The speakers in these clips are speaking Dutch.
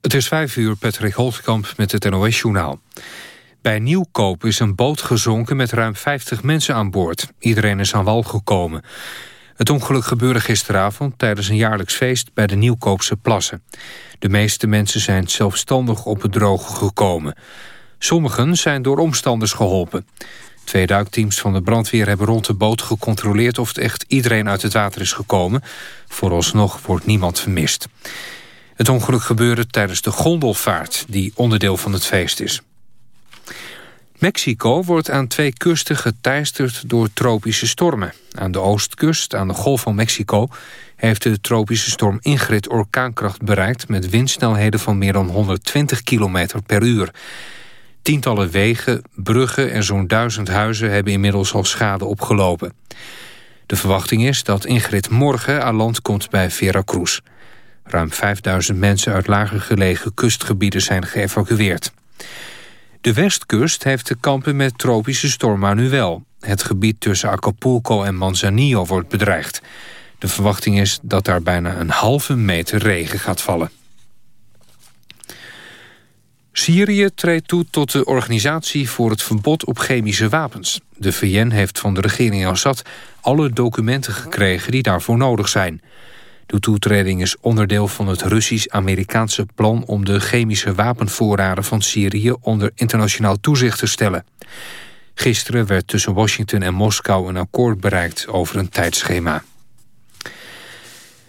Het is vijf uur, Patrick Holtkamp met het NOS-journaal. Bij Nieuwkoop is een boot gezonken met ruim 50 mensen aan boord. Iedereen is aan wal gekomen. Het ongeluk gebeurde gisteravond tijdens een jaarlijks feest bij de Nieuwkoopse plassen. De meeste mensen zijn zelfstandig op het droge gekomen. Sommigen zijn door omstanders geholpen. Twee duikteams van de brandweer hebben rond de boot gecontroleerd... of echt iedereen uit het water is gekomen. Vooralsnog wordt niemand vermist. Het ongeluk gebeurde tijdens de gondelvaart... die onderdeel van het feest is. Mexico wordt aan twee kusten geteisterd door tropische stormen. Aan de oostkust, aan de Golf van Mexico... heeft de tropische storm Ingrid orkaankracht bereikt... met windsnelheden van meer dan 120 km per uur. Tientallen wegen, bruggen en zo'n duizend huizen... hebben inmiddels al schade opgelopen. De verwachting is dat Ingrid morgen aan land komt bij Veracruz. Ruim 5000 mensen uit lager gelegen kustgebieden zijn geëvacueerd. De westkust heeft te kampen met tropische storm Manuel. Het gebied tussen Acapulco en Manzanillo wordt bedreigd. De verwachting is dat daar bijna een halve meter regen gaat vallen. Syrië treedt toe tot de Organisatie voor het Verbod op Chemische Wapens. De VN heeft van de regering Assad alle documenten gekregen die daarvoor nodig zijn. De toetreding is onderdeel van het Russisch-Amerikaanse plan... om de chemische wapenvoorraden van Syrië onder internationaal toezicht te stellen. Gisteren werd tussen Washington en Moskou een akkoord bereikt over een tijdschema.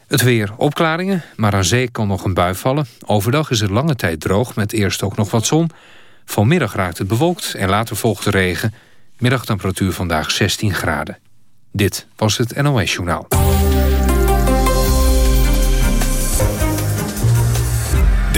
Het weer opklaringen, maar aan zee kan nog een bui vallen. Overdag is het lange tijd droog met eerst ook nog wat zon. Vanmiddag raakt het bewolkt en later volgt de regen. Middagtemperatuur vandaag 16 graden. Dit was het NOS Journaal.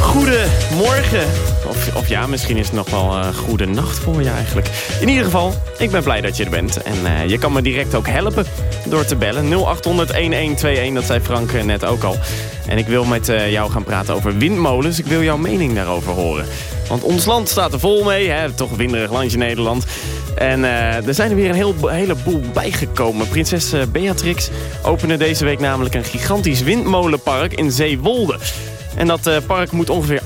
Goedemorgen. Of, ja, misschien is het nog wel uh, goede nacht voor je eigenlijk. In ieder geval, ik ben blij dat je er bent. En uh, je kan me direct ook helpen door te bellen. 0800-1121, dat zei Frank uh, net ook al. En ik wil met jou gaan praten over windmolens. Ik wil jouw mening daarover horen. Want ons land staat er vol mee. Hè? Toch winderig landje Nederland. En er zijn er weer een heel, heleboel bijgekomen. Prinses Beatrix opende deze week namelijk een gigantisch windmolenpark in Zeewolde. En dat uh, park moet ongeveer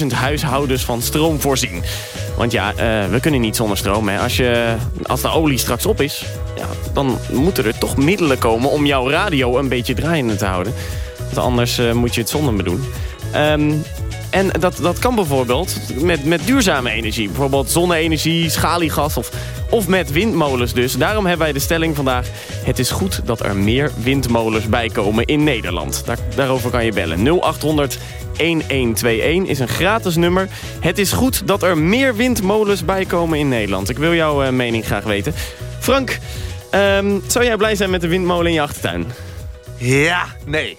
88.000 huishoudens van stroom voorzien. Want ja, uh, we kunnen niet zonder stroom. Hè. Als, je, als de olie straks op is, ja, dan moeten er toch middelen komen... om jouw radio een beetje draaiende te houden. Want anders uh, moet je het zonder me doen. Um, en dat, dat kan bijvoorbeeld met, met duurzame energie. Bijvoorbeeld zonne-energie, schaliegas of, of met windmolens dus. Daarom hebben wij de stelling vandaag... het is goed dat er meer windmolens bijkomen in Nederland. Daar, daarover kan je bellen. 0800 1121 is een gratis nummer. Het is goed dat er meer windmolens bijkomen in Nederland. Ik wil jouw uh, mening graag weten. Frank, um, zou jij blij zijn met de windmolen in je achtertuin? Ja, nee.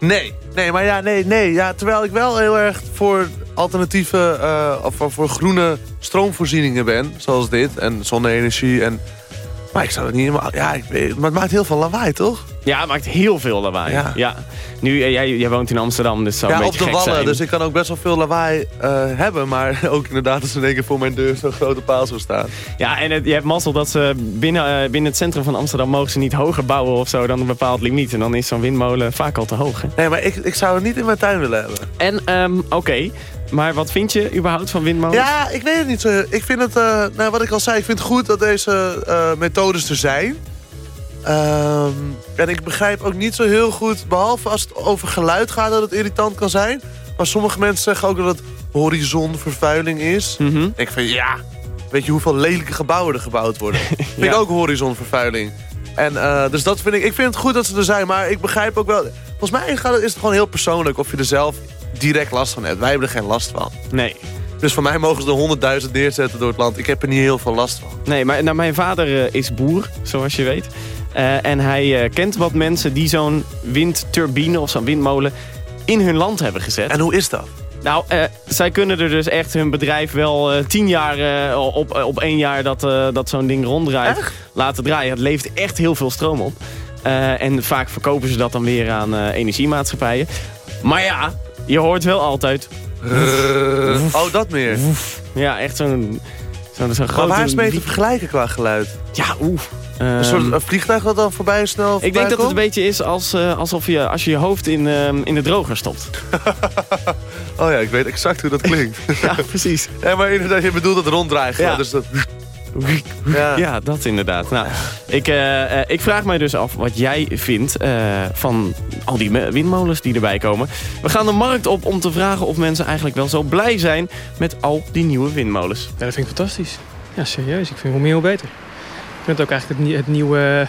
Nee, nee, maar ja, nee, nee. Ja, terwijl ik wel heel erg voor alternatieve, uh, of voor groene stroomvoorzieningen ben. Zoals dit, en zonne-energie en maar ik zou het niet helemaal... Ja, maar het maakt heel veel lawaai, toch? Ja, het maakt heel veel lawaai. Ja. Nu, eh, jij, jij woont in Amsterdam, dus zou ja, een beetje op de wallen, dus ik kan ook best wel veel lawaai uh, hebben. Maar ook inderdaad als in voor mijn deur zo'n grote paal zou staan. Ja, en het, je hebt mazzel dat ze binnen, uh, binnen het centrum van Amsterdam... mogen ze niet hoger bouwen of zo dan een bepaald limiet. En dan is zo'n windmolen vaak al te hoog. Hè? Nee, maar ik, ik zou het niet in mijn tuin willen hebben. En, um, oké... Maar wat vind je überhaupt van windmolens? Ja, ik weet het niet zo. Ik vind het, uh, nou, wat ik al zei, ik vind het goed dat deze uh, methodes er zijn. Um, en ik begrijp ook niet zo heel goed, behalve als het over geluid gaat, dat het irritant kan zijn. Maar sommige mensen zeggen ook dat het horizonvervuiling is. Mm -hmm. Ik vind, ja, weet je hoeveel lelijke gebouwen er gebouwd worden? ja. Vind ik ook horizonvervuiling. En uh, dus dat vind ik, ik vind het goed dat ze er zijn, maar ik begrijp ook wel... Volgens mij is het gewoon heel persoonlijk of je er zelf direct last van hebt. Wij hebben er geen last van. Nee. Dus voor mij mogen ze er honderdduizend neerzetten door het land. Ik heb er niet heel veel last van. Nee, maar nou, mijn vader uh, is boer, zoals je weet. Uh, en hij uh, kent wat mensen die zo'n windturbine of zo'n windmolen in hun land hebben gezet. En hoe is dat? Nou, uh, zij kunnen er dus echt hun bedrijf wel uh, tien jaar uh, op, op één jaar dat, dat zo'n ding ronddraait echt? laten draaien. Het levert echt heel veel stroom op. en vaak verkopen ze dat dan weer aan energiemaatschappijen. Maar ja, je hoort wel altijd... oh, dat meer? Ja, echt zo'n zo, zo grote... Maar waar is mee te vergelijken qua geluid? Ja, oef. Een soort een vliegtuig dat dan voorbij snel Ik denk dat het een beetje is als, uh, alsof je als je je hoofd in, uh, in de droger stopt. oh ja, ik weet exact hoe dat klinkt. ja, precies. Ja, maar inderdaad, je bedoelt het ronddraaien. Ja. Dus dat... Ja. ja. dat inderdaad. Nou, ik, uh, ik vraag mij dus af wat jij vindt van al die windmolens die erbij komen. We gaan de markt op om te vragen of mensen eigenlijk wel zo blij zijn met al die nieuwe windmolens. Ja, dat vind ik fantastisch. Ja, serieus. Ik vind het hoe meer hoe beter. Ik vind het ook eigenlijk het, het nieuwe,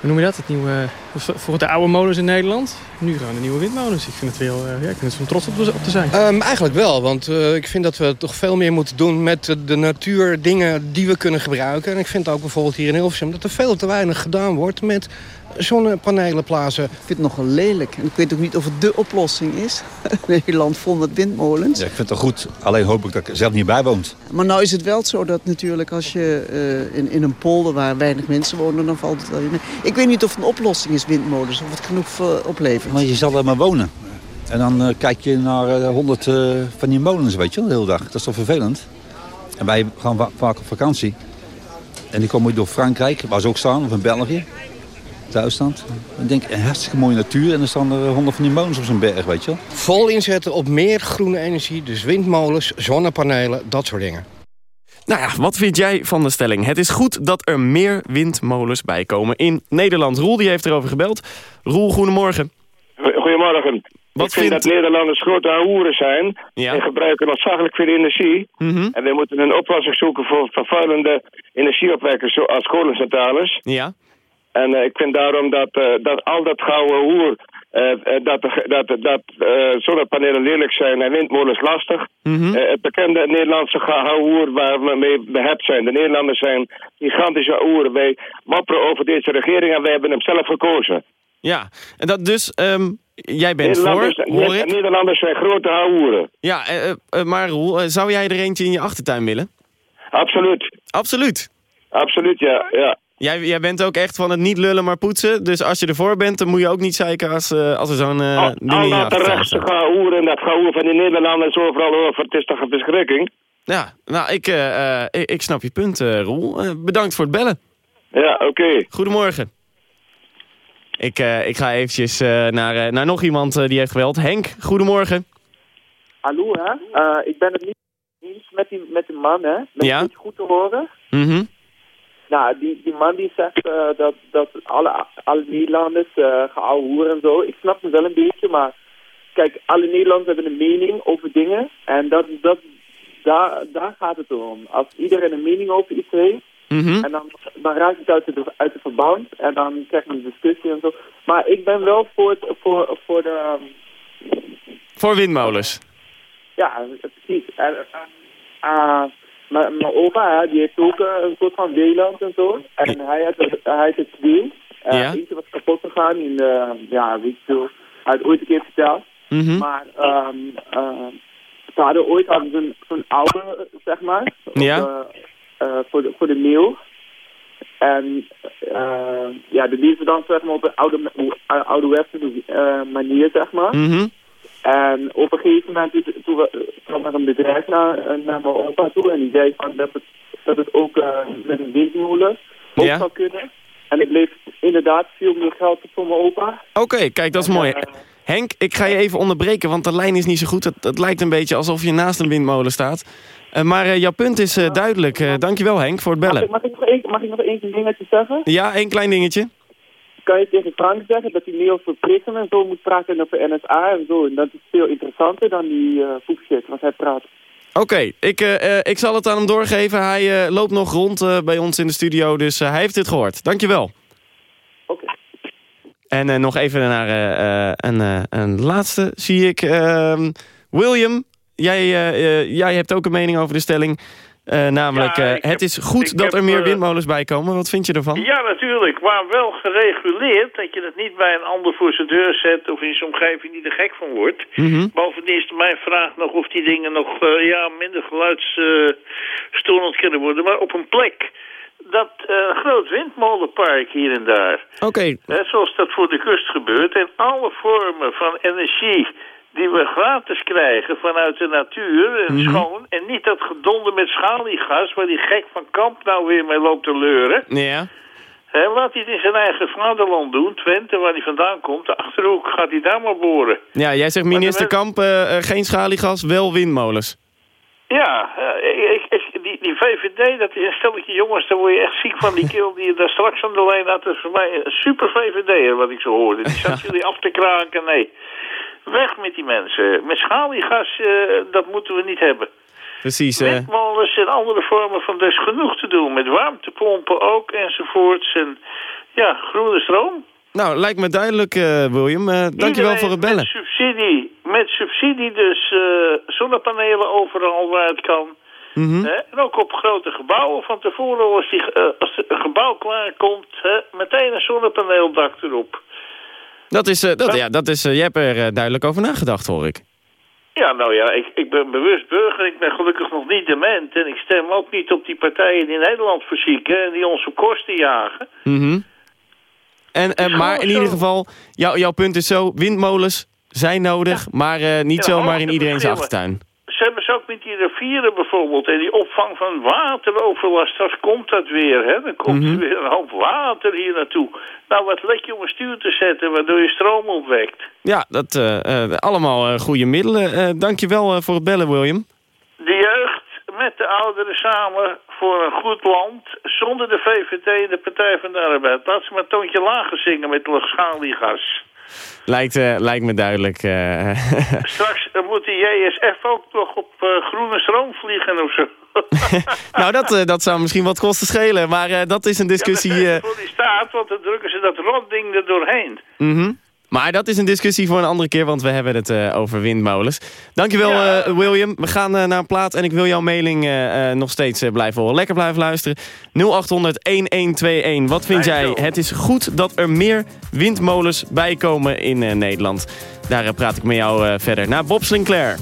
hoe noem je dat? Het nieuwe, voor de oude molens in Nederland. Nu gewoon de nieuwe windmolens. Ik vind het wel, ja, ik vind het trots op, op te zijn. Um, eigenlijk wel, want uh, ik vind dat we toch veel meer moeten doen met de, de natuur, dingen die we kunnen gebruiken. En ik vind ook bijvoorbeeld hier in Hilversum dat er veel te weinig gedaan wordt met zonnepanelen plaatsen. Ik vind het nogal lelijk. En ik weet ook niet of het dé oplossing is. Nederland vol met windmolens. Ja, ik vind het goed. Alleen hoop ik dat ik er zelf niet bij woont. Maar nou is het wel zo dat natuurlijk als je uh, in, in een polder waar weinig mensen wonen... dan valt het wel mee. Ik weet niet of het een oplossing is, windmolens. Of het genoeg uh, oplevert. Maar je zal er maar wonen. En dan uh, kijk je naar honderd van die molens, weet je, de hele dag. Dat is toch vervelend? En wij gaan va vaak op vakantie. En die komen door Frankrijk, waar ze ook staan, of in België. Duitsland. Ik denk, een hartstikke mooie natuur en er staan er honderd van die molens op zo'n berg, weet je wel. Vol inzetten op meer groene energie, dus windmolens, zonnepanelen, dat soort dingen. Nou ja, wat vind jij van de stelling? Het is goed dat er meer windmolens bijkomen in Nederland. Roel die heeft erover gebeld. Roel, goedemorgen. Goedemorgen. Wat ik vind vindt- dat Nederlanders grote hoeren zijn Ja. en gebruiken ontzaglijk veel energie. Mhm. En we moeten een oplossing zoeken voor vervuilende energieopwekkers zoals kolencentrales. Ja. En eh, ik vind daarom dat, eh, dat al dat gouden hoer, eh, dat, dat, dat zonnepanelen lelijk zijn en windmolens lastig. Mhm. Het bekende Nederlandse gouden hoer waar we mee behept zijn. De Nederlanders zijn gigantische hoeren. Wij mopperen over deze regering en wij hebben hem zelf gekozen. Ja, en dat dus, ehm, jij bent voor, Nederlanders, hoor ik. Nederlanders zijn grote hoeren. Ja, maar Roel, zou jij er eentje in je achtertuin willen? Absoluut. Absoluut. Absoluut, ja. ja. Jij, jij bent ook echt van het niet lullen maar poetsen. Dus als je ervoor bent, dan moet je ook niet zeiken als, eh, als er zo'n eh al, ding al in je dat achtertuin rechtse gehoer en dat gehoer van die Nederlanders overal over, het is toch een verschrikking? Ja, nou, ik, eh, eh, ik, ik snap je punt, eh, Roel. Eh, bedankt voor het bellen. Ja, oké. Goedemorgen. Ik, eh, ik ga eventjes eh, naar, eh, naar nog iemand die heeft gebeld. Henk, goedemorgen. Hallo, hè? Eh, ik ben het niet eens met die, met die man, hè? Ben Ja. niet goed te horen? Mhm. Nou, die, die man die zegt eh, dat, dat alle, alle Nederlanders uh, geouwe hoeren en zo. Ik snap het wel een beetje, maar kijk, alle Nederlanders hebben een mening over dingen. En dat, dat, daar, daar gaat het om. Als iedereen een mening over iets heeft, Mhm. en dan, dan raakt het uit de, uit de verband. En dan krijg je een discussie en zo. Maar ik ben wel voor, het, voor, voor de... Voor windmolens. Ja, precies. En, uh, mijn opa, die heeft ook eh, een soort van weiland en zo. En hij had er, hij had er twee. Eh, Ja. Eentje was kapot gegaan in de, ja, weet je veel. Hij had ooit een keer verteld. Mhm. Maar um, ze hadden ooit hadden ze zo'n oude, zeg maar. Ja. eh, eh, voor, de, voor de mail. En uh, ja, de deden ze dan zeg maar op een oude, ouderwetse uh, manier, zeg maar. Mhm. En op een gegeven moment toen, kwam er een bedrijf naar, naar mijn opa toe en die zei van dat het, dat het ook uh, met een windmolen ook Ja. zou kunnen. En ik bleef inderdaad veel meer geld op voor mijn opa. Oké, kijk, dat is mooi. Henk, ik ga je even onderbreken, want de lijn is niet zo goed. Het, het lijkt een beetje alsof je naast een windmolen staat. Eh, maar eh, jouw punt is eh, duidelijk. Eh, dankjewel Henk voor het bellen. mag, ik nog één, mag ik nog één dingetje zeggen? Ja, één klein dingetje. Kan je tegen Frank zeggen dat hij meer over prikken en zo moet praten en over NSA en zo. En dat is veel interessanter dan die uh, poepshit wat hij praat. Oké, ik, eh, eh, ik zal het aan hem doorgeven. Hij eh, loopt nog rond eh, bij ons in de studio, dus eh, hij heeft dit gehoord. Dankjewel. Oké. En eh, nog even naar eh, eh, een, eh, een laatste, zie ik. Ehm, William, jij, eh, eh, jij hebt ook een mening over de stelling. Eh, namelijk, Ja, eh, het is goed dat er meer eh, windmolens bij komen. Wat vind je ervan? Ja, natuurlijk. Maar wel gereguleerd dat je het niet bij een ander voor zijn deur zet... of in zijn omgeving niet er gek van wordt. Mhm. Bovendien is mijn vraag nog of die dingen nog ja, minder geluidsstorend kunnen worden. Maar op een plek dat een groot windmolenpark hier en daar... Oké, Hè, zoals dat voor de kust gebeurt. En alle vormen van energie die we gratis krijgen vanuit de natuur en Mhm. schoon. En niet dat gedonder met schaliegas waar die gek van Kamp nou weer mee loopt te leuren. ja. Hè, laat hij het in zijn eigen vaderland doen, Twente, waar hij vandaan komt. De Achterhoek gaat hij daar maar boren. Ja, jij zegt minister Kamp, eh, eh, geen schaliegas, wel windmolens. Ja, eh, ik, ik, die, die VVD, dat is een stelletje jongens, daar word je echt ziek van. Die keel die je daar straks aan de lijn had, dat is voor mij een super VVD'er wat ik zo hoorde. Die zat jullie af te kraken, nee. Weg met die mensen. Met schaliegas, eh, dat moeten we niet hebben. Precies. Windmolens en andere vormen van, is genoeg te doen. Met warmtepompen ook enzovoorts. En ja, groene stroom. Nou, lijkt me duidelijk, eh, William. Eh, dankjewel voor het bellen. Met subsidie, met subsidie dus zonnepanelen overal waar het kan. Mhm. En ook op grote gebouwen. Van tevoren als, die, als een gebouw klaar komt, hè, meteen een zonnepaneeldak erop. Dat is, eh, dat, ja, dat is, eh, je hebt er eh, duidelijk over nagedacht, hoor ik. Ja, nou ja, ik, ik ben bewust burger. Ik ben gelukkig nog niet dement. En ik stem ook niet op die partijen die Nederland verzieken en die op kosten jagen. Mhm. En, eh, gewoon maar in zo. ieder geval, jou, jouw punt is zo, windmolens zijn nodig, maar niet Ja, zomaar in iedereen's achtertuin. Ze ook met die rivieren bijvoorbeeld. En die opvang van wateroverlast. Straks komt dat weer. Hè? Dan komt Mhm. er weer een hoop water hier naartoe. Nou, wat let je om een stuur te zetten waardoor je stroom opwekt. Ja, dat eh, allemaal eh, goede middelen. Dankjewel voor het bellen, William. De jeugd met de ouderen samen voor een goed land. Zonder de VVD en de Partij van de Arbeid. Laat ze maar een toontje lager zingen met schaliegas. Lijkt, eh, lijkt me duidelijk. eh. Straks moet de JSF ook nog op eh, groene stroom vliegen of zo. nou, dat, dat zou misschien wat kosten schelen, maar dat is een discussie... Ja, voor die staat, want dan drukken ze dat rotding er doorheen. mhm. Maar dat is een discussie voor een andere keer, want we hebben het eh, over windmolens. Dankjewel, Ja. eh, William. We gaan eh, naar een plaat en ik wil jouw mailing nog steeds blijven horen. Lekker blijven luisteren. 0800-1121. Wat vind jij? Het is goed dat er meer windmolens bijkomen in Nederland. Daar praat ik met jou verder. Naar Bob Sinclair.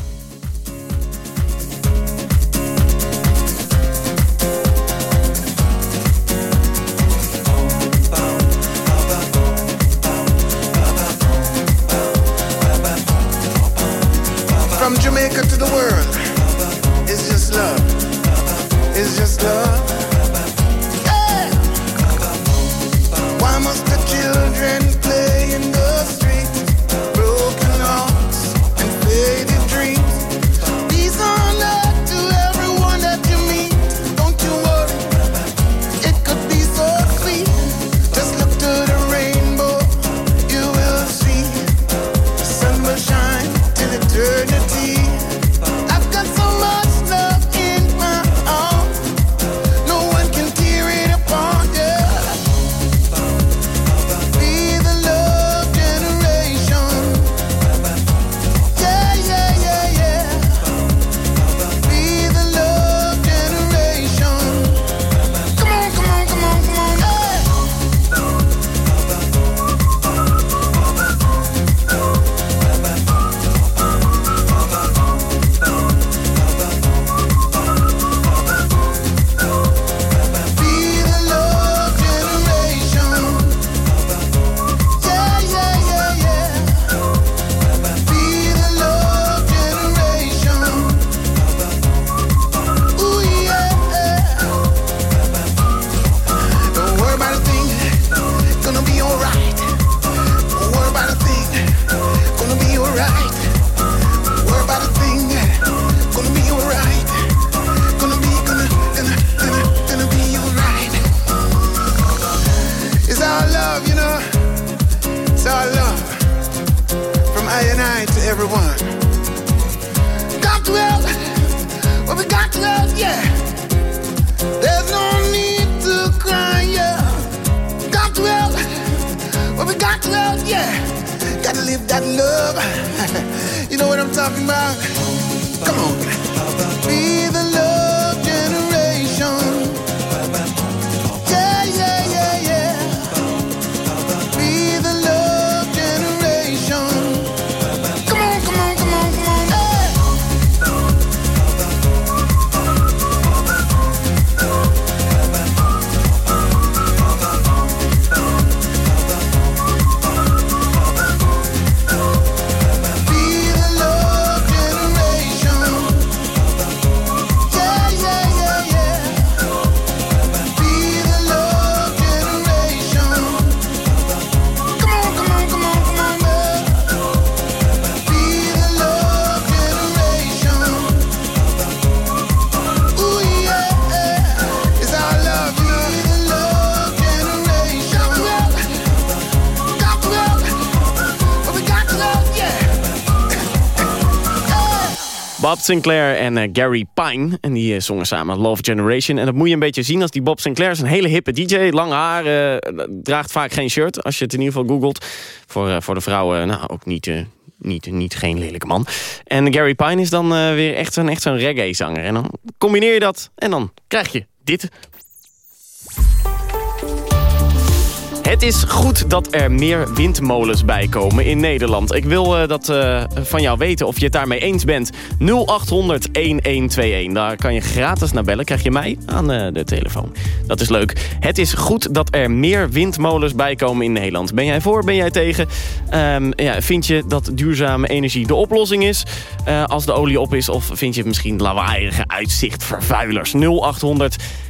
Sinclair en eh, Gary Pine. En die eh, zongen samen Love Generation. En dat moet je een beetje zien als die Bob Sinclair is een hele hippe DJ. Lang haar, eh, draagt vaak geen shirt. Als je het in ieder geval googelt. Voor, voor de vrouwen, nou ook niet, niet, niet geen lelijke man. En Gary Pine is dan weer echt zo'n echt zo'n reggae zanger. En dan combineer je dat en dan krijg je dit. Het is goed dat er meer windmolens bij komen in Nederland. Ik wil eh, dat eh, van jou weten of je het daarmee eens bent. 0800 1121. Daar kan je gratis naar bellen. Krijg je mij aan eh, de telefoon. Dat is leuk. Het is goed dat er meer windmolens bij komen in Nederland. Ben jij voor? Ben jij tegen? Ehm, ja, vind je dat duurzame energie de oplossing is als de olie op is? Of vind je het misschien lawaaiige uitzichtvervuilers? 0800 1121.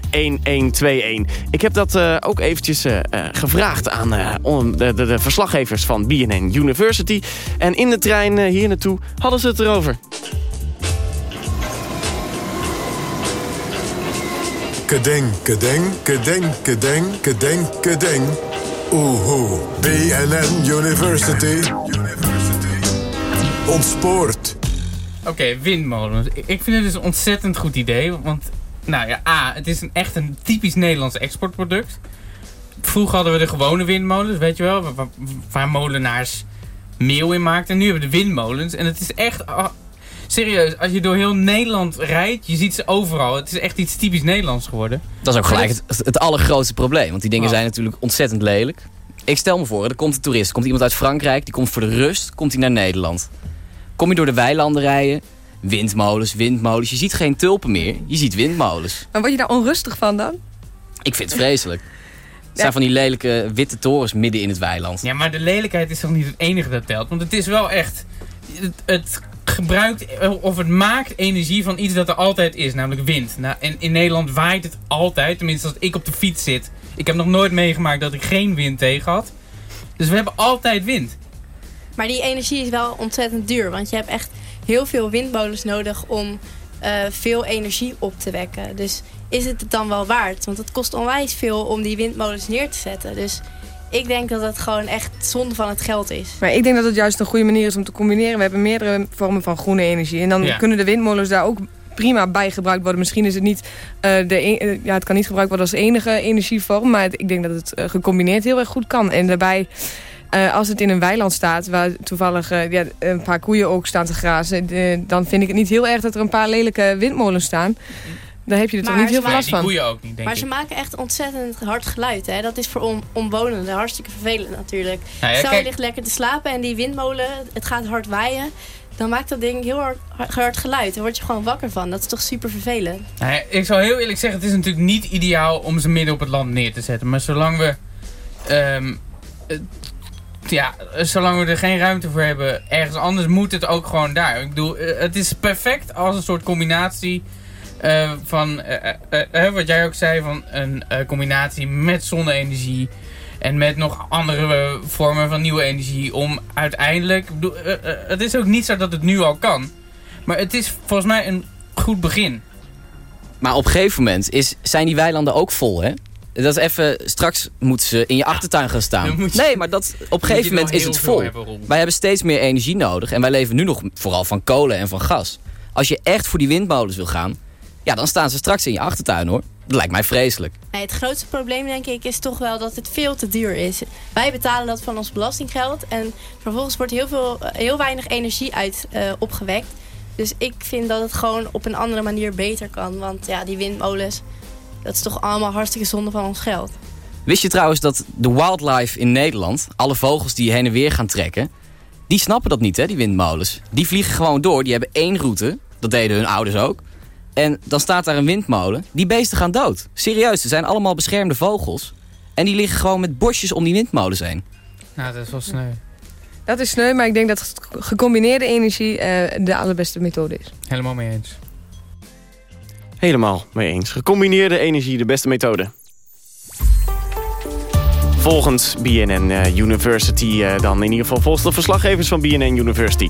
Ik heb dat eh, ook eventjes eh, eh, gevraagd aan eh, on- de, de, de verslaggevers van BNN University. En in de trein hier naartoe hadden ze het erover. Kedeng, kedeng, kedeng, kedeng, kedeng, kedeng. Oehoe. BNN University. Ontspoort. Oké, windmolens. Ik vind het dus een ontzettend goed idee. Want, nou ja, A, het is een, echt een typisch Nederlands exportproduct. Vroeger hadden we de gewone windmolens, weet je wel, waar, molenaars meel in maakten. En nu hebben we de windmolens. En het is echt, ah, serieus, als je door heel Nederland rijdt, je ziet ze overal. Het is echt iets typisch Nederlands geworden. Dat is ook gelijk het, het allergrootste probleem. Want die dingen Oh. zijn natuurlijk ontzettend lelijk. Ik stel me voor, er komt een toerist. Er komt iemand uit Frankrijk. Die komt voor de rust. Komt hij naar Nederland. Kom je door de weilanden rijden. Windmolens, windmolens. Je ziet geen tulpen meer. Je ziet windmolens. Maar word je daar onrustig van dan? Ik vind het vreselijk. Het zijn van die lelijke witte torens midden in het weiland. Ja, maar de lelijkheid is toch niet het enige dat telt? Want het is wel echt... Het, het gebruikt of het maakt energie van iets dat er altijd is, namelijk wind. Nou, en in Nederland waait het altijd, tenminste als ik op de fiets zit. Ik heb nog nooit meegemaakt dat ik geen wind tegen had. Dus we hebben altijd wind. Maar die energie is wel ontzettend duur. Want je hebt echt heel veel windmolens nodig om eh, veel energie op te wekken. Dus is het het dan wel waard? Want het kost onwijs veel om die windmolens neer te zetten. Dus ik denk dat het gewoon echt zonde van het geld is. Maar ik denk dat het juist een goede manier is om te combineren. We hebben meerdere vormen van groene energie. En dan Ja. kunnen de windmolens daar ook prima bij gebruikt worden. Misschien is het niet eh, de e- eh, ja, het kan niet gebruikt worden als enige energievorm. Maar het- ik denk dat het gecombineerd heel erg goed kan. En daarbij, eh, als het in een weiland staat, waar toevallig eh, ja, een paar koeien ook staan te grazen, dan vind ik het niet heel erg dat er een paar lelijke windmolens staan. Daar heb je er toch niet heel veel last van. Die koeien ook niet, denk maar ik. ze maken echt ontzettend hard geluid. Hè? Dat is voor om, omwonenden hartstikke vervelend natuurlijk. Nou ja, Stel je ligt lekker te slapen en die windmolen, het gaat hard waaien. Dan maakt dat ding heel hard, hard geluid. Daar word je gewoon wakker van. Dat is toch super vervelend. Nou ja, ik zal heel eerlijk zeggen, het is natuurlijk niet ideaal om ze midden op het land neer te zetten. Maar zolang we, ehm, het- ja, zolang we er geen ruimte voor hebben ergens anders, moet het ook gewoon daar. Ik bedoel, eh, het is perfect als een soort combinatie eh, van, eh, wat jij ook zei, van een combinatie met zonne-energie. En met nog andere vormen van nieuwe energie. Om uiteindelijk. bedoel, het is ook niet zo dat het nu al kan. Maar het is volgens mij een goed begin. Maar op een gegeven moment is, zijn die weilanden ook vol, hè? Dat is even, straks moeten ze in je achtertuin gaan staan. je- nee, maar dat, op een gegeven moment is het vol. hebben. Wij hebben steeds meer energie nodig. En wij leven nu nog vooral van kolen en van gas. Als je echt voor die windmolens wil gaan... Ja, dan staan ze straks in je achtertuin, hoor. Dat lijkt mij vreselijk. Nee, het grootste probleem denk ik is toch wel dat het veel te duur is. Wij betalen dat van ons belastinggeld en vervolgens wordt heel, veel, eh, heel weinig energie uit eh, opgewekt. Dus ik vind dat het gewoon op een andere manier beter kan. Want ja, die windmolens, dat is toch allemaal hartstikke zonde van ons geld. Wist je trouwens dat de wildlife in Nederland, alle vogels die heen en weer gaan trekken, die snappen dat niet, hè, die windmolens. Die vliegen gewoon door, die hebben één route, dat deden hun ouders ook. En dan staat daar een windmolen, die beesten gaan dood. Serieus, ze zijn allemaal beschermde vogels. En die liggen gewoon met bosjes om die windmolens heen. Nou, dat is wel sneu. Dat is sneu, maar ik denk dat gecombineerde energie eh, de allerbeste methode is. Helemaal mee eens. Helemaal mee eens. Gecombineerde energie, de beste methode. Volgens BNN eh, University eh, dan in ieder geval volgens de verslaggevers van BNN University.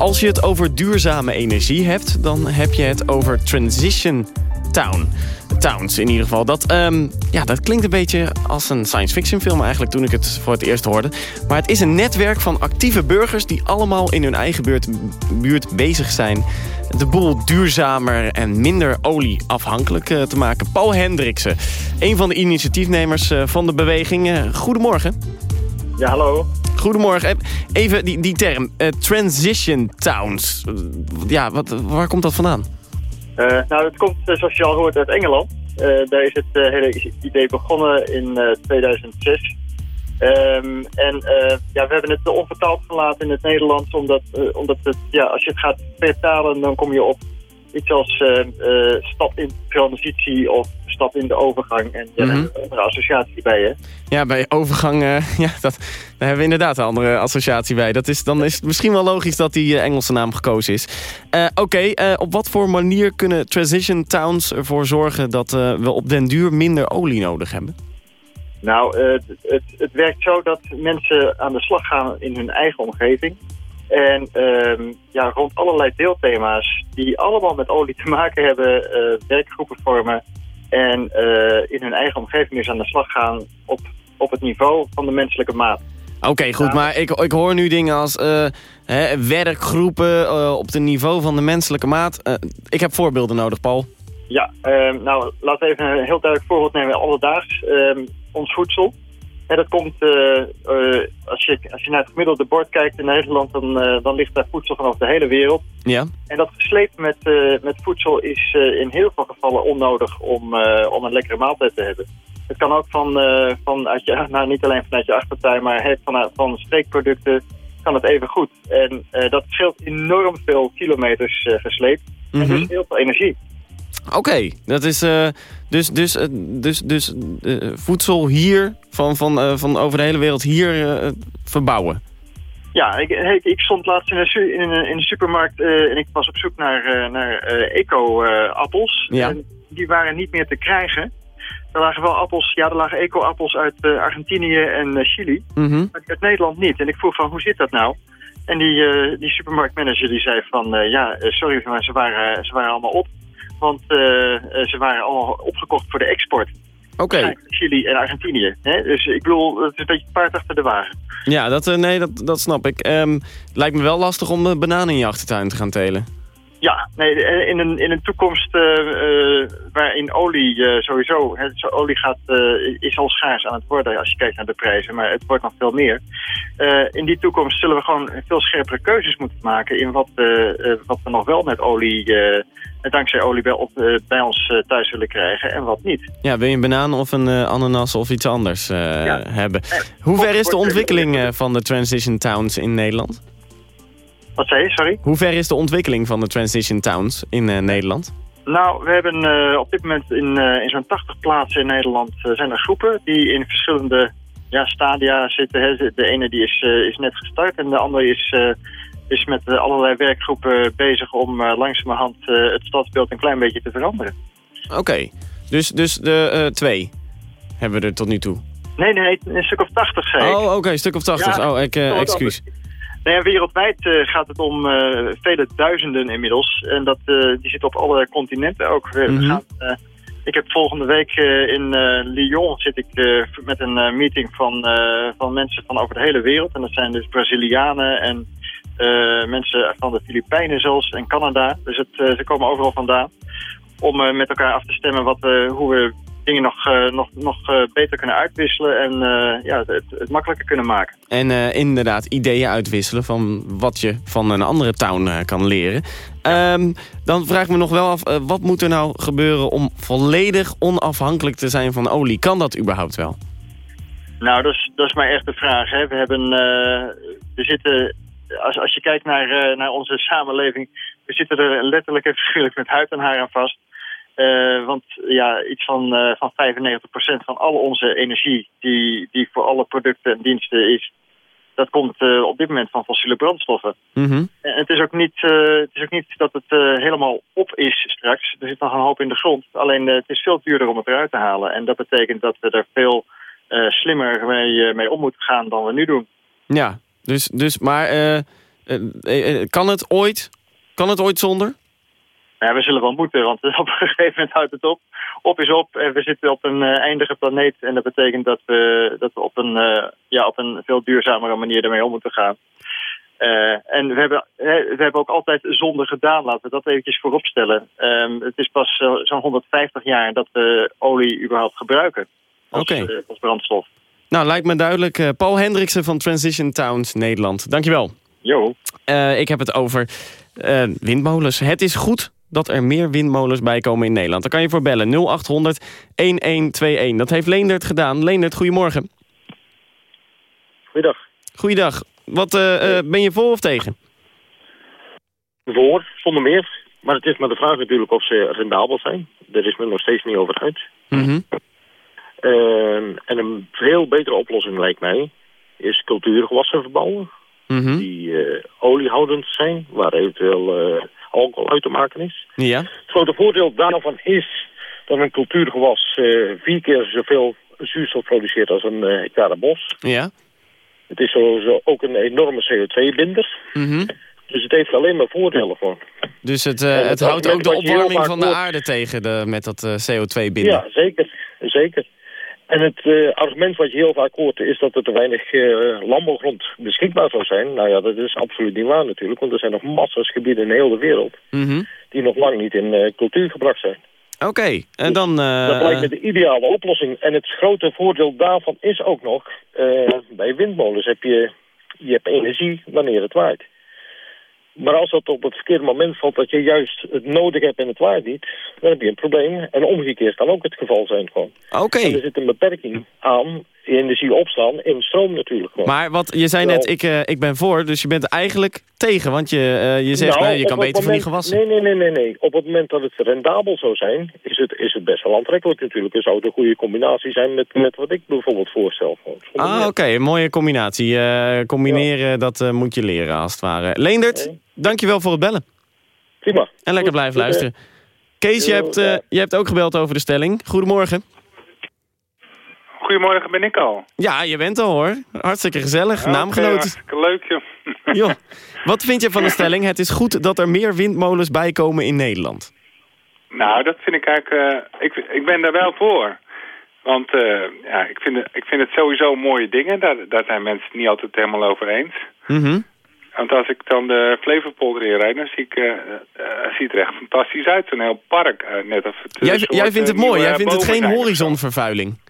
Als je het over duurzame energie hebt, dan heb je het over Transition Town. Towns in ieder geval. Dat, ehm, ja, dat klinkt een beetje als een science fiction film eigenlijk toen ik het voor het eerst hoorde. Maar het is een netwerk van actieve burgers die allemaal in hun eigen buurt, buurt bezig zijn de boel duurzamer en minder olieafhankelijk eh, te maken. Paul Hendriksen, een van de initiatiefnemers eh, van de beweging. Eh, goedemorgen. Ja, hallo. Goedemorgen. Even die, die term, transition towns. ja, wat, waar komt dat vandaan? nou, het komt, zoals je al hoort, uit Engeland. daar is het hele idee begonnen in 2006. Ehm, en ja, we hebben het onvertaald gelaten in het Nederlands, omdat, omdat het, ja, als je het gaat vertalen, dan kom je op iets als uh, stap in transitie of stap in de overgang. En ja, mm -hmm. een andere associatie bij, hè? Ja, bij overgang, ja, dat, daar hebben we inderdaad een andere associatie bij. Dat is, dan is het misschien wel logisch dat die Engelse naam gekozen is. Oké, okay, op wat voor manier kunnen transition towns ervoor zorgen dat we op den duur minder olie nodig hebben? Nou, het, het, het, werkt zo dat mensen aan de slag gaan in hun eigen omgeving. En um, ja, rond allerlei deelthema's die allemaal met olie te maken hebben, uh, werkgroepen vormen. En uh, in hun eigen omgeving dus aan de slag gaan op, op het niveau van de menselijke maat. Oké, okay, goed, maar ik, ik hoor nu dingen als uh, hè, werkgroepen op het niveau van de menselijke maat. ik heb voorbeelden nodig, Paul. Ja, uh, nou, laten we even een heel duidelijk voorbeeld nemen. Alledaags, uh, ons voedsel. En dat komt, uh, uh, als, je, als je naar het gemiddelde bord kijkt in Nederland, dan, uh, dan ligt daar voedsel van over de hele wereld. Ja. En dat geslepen met, met voedsel is in heel veel gevallen onnodig om, om een lekkere maaltijd te hebben. Het kan ook van, vanuit je, nou, niet alleen vanuit je achtertuin, maar van, van streekproducten kan het even goed. En dat scheelt enorm veel kilometers gesleept. Mm -hmm. En dus heel veel energie. Oké, okay, dat is uh, dus, dus, uh, dus, dus uh, voedsel hier van, van, van over de hele wereld hier verbouwen. Ja, ik, ik, ik, stond laatst in de, in, in de supermarkt en ik was op zoek naar, naar eco-appels. Ja. En die waren niet meer te krijgen. Er lagen wel appels, ja, er lagen eco-appels uit Argentinië en Chili, mm -hmm. maar uit Nederland niet. En ik vroeg van, hoe zit dat nou? En die, die supermarktmanager die zei van, ja, sorry, maar ze waren, ze waren allemaal op. Want uh, ze waren allemaal opgekocht voor de export. Oké. Okay. Chili en Argentinië. Hè? Dus ik bedoel, het is een beetje paard achter de wagen. Ja, dat, uh, nee, dat, dat snap ik. Um, lijkt me wel lastig om bananen in je achtertuin te gaan telen. Ja, nee, in een, in een toekomst uh, uh, waarin olie uh, sowieso, hè, olie gaat, is al schaars aan het worden als je kijkt naar de prijzen, maar het wordt nog veel meer. in die toekomst zullen we gewoon veel scherpere keuzes moeten maken in wat, wat we nog wel met olie, dankzij olie bij, op, bij ons thuis willen krijgen en wat niet. Ja, wil je een banaan of een ananas of iets anders ja. hebben? Hoe ver is de ontwikkeling van de Transition Towns in Nederland? Wat zei je, sorry? Hoe ver is de ontwikkeling van de Transition Towns in uh, Nederland? Nou, we hebben uh, op dit moment in, uh, in zo'n 80 plaatsen in Nederland zijn er groepen die in verschillende ja, stadia zitten. Hè. De ene die is, is net gestart en de andere is, is met allerlei werkgroepen bezig om langzamerhand het stadsbeeld een klein beetje te veranderen. Oké, okay. dus, dus de twee hebben we er tot nu toe? Nee, nee, een stuk of 80 zei Oh, oké, okay, een stuk of 80. Ja, oh, ik, excuus. Nou ja, wereldwijd uh, gaat het om uh, vele duizenden inmiddels. En dat, uh, die zit op alle continenten ook. Mm -hmm. gaan, ik heb volgende week in Lyon zit ik met een meeting van, van mensen van over de hele wereld. En dat zijn dus Brazilianen en mensen van de Filipijnen zelfs en Canada. Dus het, ze komen overal vandaan. Om met elkaar af te stemmen wat, hoe we dingen nog, eh, nog, nog eh, beter kunnen uitwisselen en eh, ja, het, het makkelijker kunnen maken. En inderdaad ideeën uitwisselen van wat je van een andere town kan leren. Ehm, dan vraag ik me nog wel af, wat moet er nou gebeuren om volledig onafhankelijk te zijn van olie? Kan dat überhaupt wel? Nou, dat is, dat is maar echt de vraag. Hè. We hebben, we zitten, als, als je kijkt naar, naar onze samenleving, we zitten er letterlijk en figuurlijk met huid en haar aan vast. Eh, want ja, iets van, eh van 95% van al onze energie die, die voor alle producten en diensten is, dat komt eh, op dit moment van fossiele brandstoffen. En het is ook niet, het is ook niet dat het helemaal op is straks. Er zit nog een hoop in de grond. Alleen het is veel duurder om het eruit te halen. En dat betekent dat we er veel slimmer mee, mee om moeten gaan dan we nu doen. Ja, dus, dus maar kan, het ooit, kan het ooit zonder? Ja, we zullen wel moeten, want op een gegeven moment houdt het op. Op is op en we zitten op een eh, eindige planeet. En dat betekent dat we, dat we op, een, eh, ja, op een veel duurzamere manier ermee om moeten gaan. Eh, en we hebben, we hebben ook altijd zonde gedaan, laten we dat eventjes vooropstellen. Ehm, het is pas zo- zo'n 150 jaar dat we olie überhaupt gebruiken als, Oké. als brandstof. Nou, lijkt me duidelijk. Paul Hendriksen van Transition Towns Nederland. Dankjewel. Jo. Ik heb het over windmolens. Het is goed dat er meer windmolens bij komen in Nederland. Daar kan je voor bellen. 0800 1121. Dat heeft Leendert gedaan. Leendert, goedemorgen. Goeiedag. Goeiedag. Wat, eh, eh, ben je voor of tegen? Voor, zonder meer. Maar het is maar de vraag natuurlijk of ze rendabel zijn. Daar is men nog steeds niet over uit. Ehm, en een veel betere oplossing lijkt mij... is cultuurgewassen verbouwen. Mhm. Die eh, oliehoudend zijn, waar eventueel alcohol uit te maken is. Ja. Het grote voordeel daarvan is dat een cultuurgewas eh, vier keer zoveel zuurstof produceert als een eh, hectare bos. Ja. Het is sowieso ook een enorme CO2-binder. Mhm. Dus het heeft alleen maar voordelen voor. Dus het, eh, het het houdt ook de opwarming van de aarde tegen de, met dat eh, CO2 binden. Ja, zeker. zeker. En het eh, argument wat je heel vaak hoort is dat er te weinig eh, landbouwgrond beschikbaar zou zijn. Nou ja, dat is absoluut niet waar natuurlijk. Want er zijn nog massa's gebieden in heel de wereld Mhm. die nog lang niet in eh, cultuur gebracht zijn. Oké, en dan... eh, dat lijkt me de ideale oplossing. En het grote voordeel daarvan is ook nog... bij windmolens heb je, je hebt energie wanneer het waait. Maar als dat op het verkeerde moment valt dat je juist het nodig hebt en het waait niet... dan heb je een probleem. En omgekeerd kan ook het geval zijn gewoon. Oké. Er zit een beperking aan energie opslaan in stroom natuurlijk gewoon. Maar wat, je zei net, ik, eh, ik ben voor, dus je bent eigenlijk tegen. Want je, eh, je zegt, Nou, nou, je kan beter van die gewassen. Nee, nee, nee, nee, nee. Op het moment dat het rendabel zou zijn, is het, is het best wel aantrekkelijk natuurlijk. Het zou een goede combinatie zijn met, met wat ik bijvoorbeeld voorstel. Ah, oké, een mooie combinatie. Eh, combineren, dat moet je leren als het ware. Leendert, dankjewel voor het bellen. Prima. En lekker blijven luisteren. Kees, je hebt, je hebt ook gebeld over de stelling. Goedemorgen. Goedemorgen, ben ik al. Ja, je bent al hoor. Hartstikke gezellig. Oké, Naamgenoten. hartstikke leuk, joh. Joh. Wat vind je van de stelling? Het is goed dat er meer windmolens bij komen in Nederland. Nou, dat vind ik eigenlijk... eh, ik, ik ben daar wel voor. Want eh, ja, ik, vind het, ik vind het sowieso mooie dingen. Daar, daar zijn mensen het niet altijd helemaal over eens. Mhm. Want als ik dan de Flevopolder in rijd, dan zie ik, eh, eh, ziet het er echt fantastisch uit. Zo'n heel park. net of het, Jij, een vindt het mooi. Jij vindt het geen horizonvervuiling.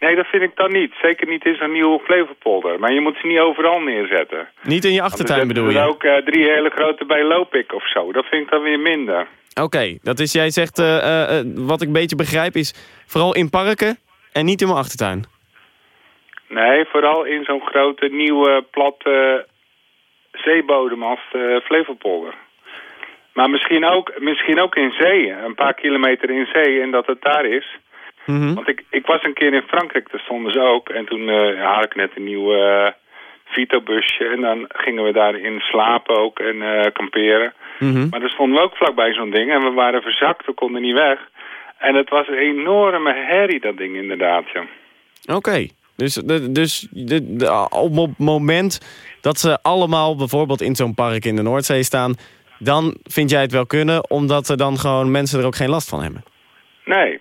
Nee, dat vind ik dan niet. Zeker niet in zo'n nieuwe Flevopolder. Maar je moet ze niet overal neerzetten. Niet in je achtertuin bedoel Er je? ook eh, drie hele grote bij Lopik of zo. Dat vind ik dan weer minder. Oké, dat is, jij zegt, eh, eh, wat ik een beetje begrijp is... vooral in parken en niet in mijn achtertuin. Nee, vooral in zo'n grote nieuwe platte zeebodem als de Flevopolder. Maar misschien ook, misschien ook in zee, een paar kilometer in zee en dat het daar is. Mhm. Want ik, ik was een keer in Frankrijk, daar stonden ze ook. En toen eh, had ik net een nieuw eh Vito-busje en dan gingen we daarin slapen ook en eh, kamperen. Mhm. Maar daar stonden we ook vlakbij zo'n ding en we waren verzakt, we konden niet weg. En het was een enorme herrie, dat ding inderdaad, ja. Oké, dus, dus de, de- op het moment dat ze allemaal bijvoorbeeld in zo'n park in de Noordzee staan... dan vind jij het wel kunnen, omdat er dan gewoon mensen er ook geen last van hebben. Nee.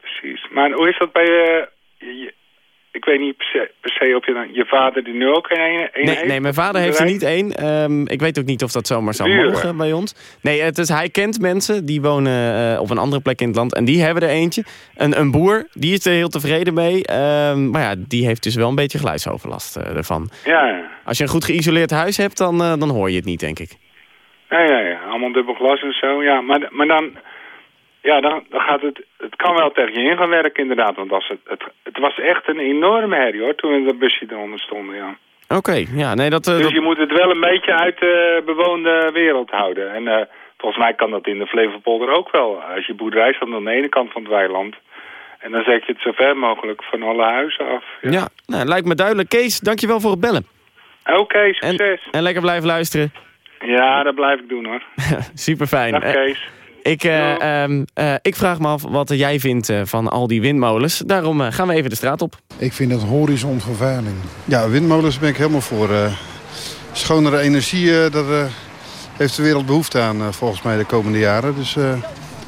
Maar hoe is dat bij... eh, je- je- Ik weet niet per se, per se of je dan je vader die nu ook een, een Nee, heeft. nee, mijn vader heeft er niet één. Ehm, ik weet ook niet of dat zomaar zou mogen bij ons. Nee, het is, hij kent mensen die wonen eh, op een andere plek in het land. En die hebben er eentje. Een, een boer, die is er heel tevreden mee. Ehm, maar ja, die heeft dus wel een beetje geluidsoverlast eh, ervan. Ja. Als je een goed geïsoleerd huis hebt, dan, dan hoor je het niet, denk ik. Ja, ja, ja. Allemaal dubbel glas en zo. Ja, maar, maar dan... Ja, dan, dan gaat het... Het kan wel tegen je in gaan werken, inderdaad. Want als het, het, het was echt een enorme herrie, hoor. Toen we in dat busje eronder stonden, ja. Oké, ja, nee, dat... eh, Dus dat- je moet het wel een beetje uit de bewoonde wereld houden. En eh, volgens mij kan dat in de Flevopolder ook wel. Als je boerderij staat aan de ene kant van het weiland... en dan zet je het zo ver mogelijk van alle huizen af. ja, nou, lijkt me duidelijk. Kees, dankjewel voor het bellen. Oké, succes. En lekker blijven luisteren. Ja, dat blijf ik doen, hoor. Super fijn. Dag, Kees. Ik, eh, ehm, eh, ik vraag me af wat jij vindt eh, van al die windmolens. Daarom eh, gaan we even de straat op. Ik vind het horizonvervuiling. Ja, windmolens ben ik helemaal voor. eh schonere energie, daar eh, heeft de wereld behoefte aan eh, volgens mij de komende jaren. Dus eh,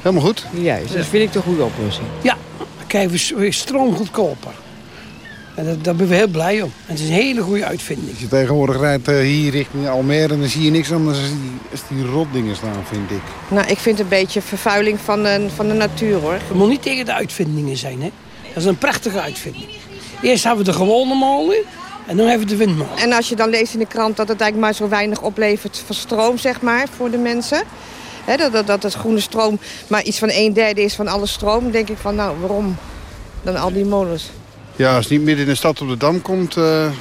helemaal goed. Juist, dat vind ik de goede oplossing. Ja, dan krijgen we stroom goedkoper. En dat, daar ben we heel blij om. En het is een hele goede uitvinding. Als je tegenwoordig rijdt eh, hier richting Almere... dan zie je niks anders dan die, als die rotdingen staan, vind ik. Nou, ik vind het een beetje vervuiling van de, van de natuur, hoor. Het moet niet tegen de uitvindingen zijn, hè. Dat is een prachtige uitvinding. Eerst hebben we de gewone molen en dan hebben we de windmolen. En als je dan leest in de krant dat het eigenlijk maar zo weinig oplevert van stroom, zeg maar, voor de mensen. Hè, dat, dat, dat het groene stroom maar iets van een derde is van alle stroom. Dan denk ik van, nou, waarom dan al die molens? Ja, als het niet midden in de stad op de Dam komt... eh, eh,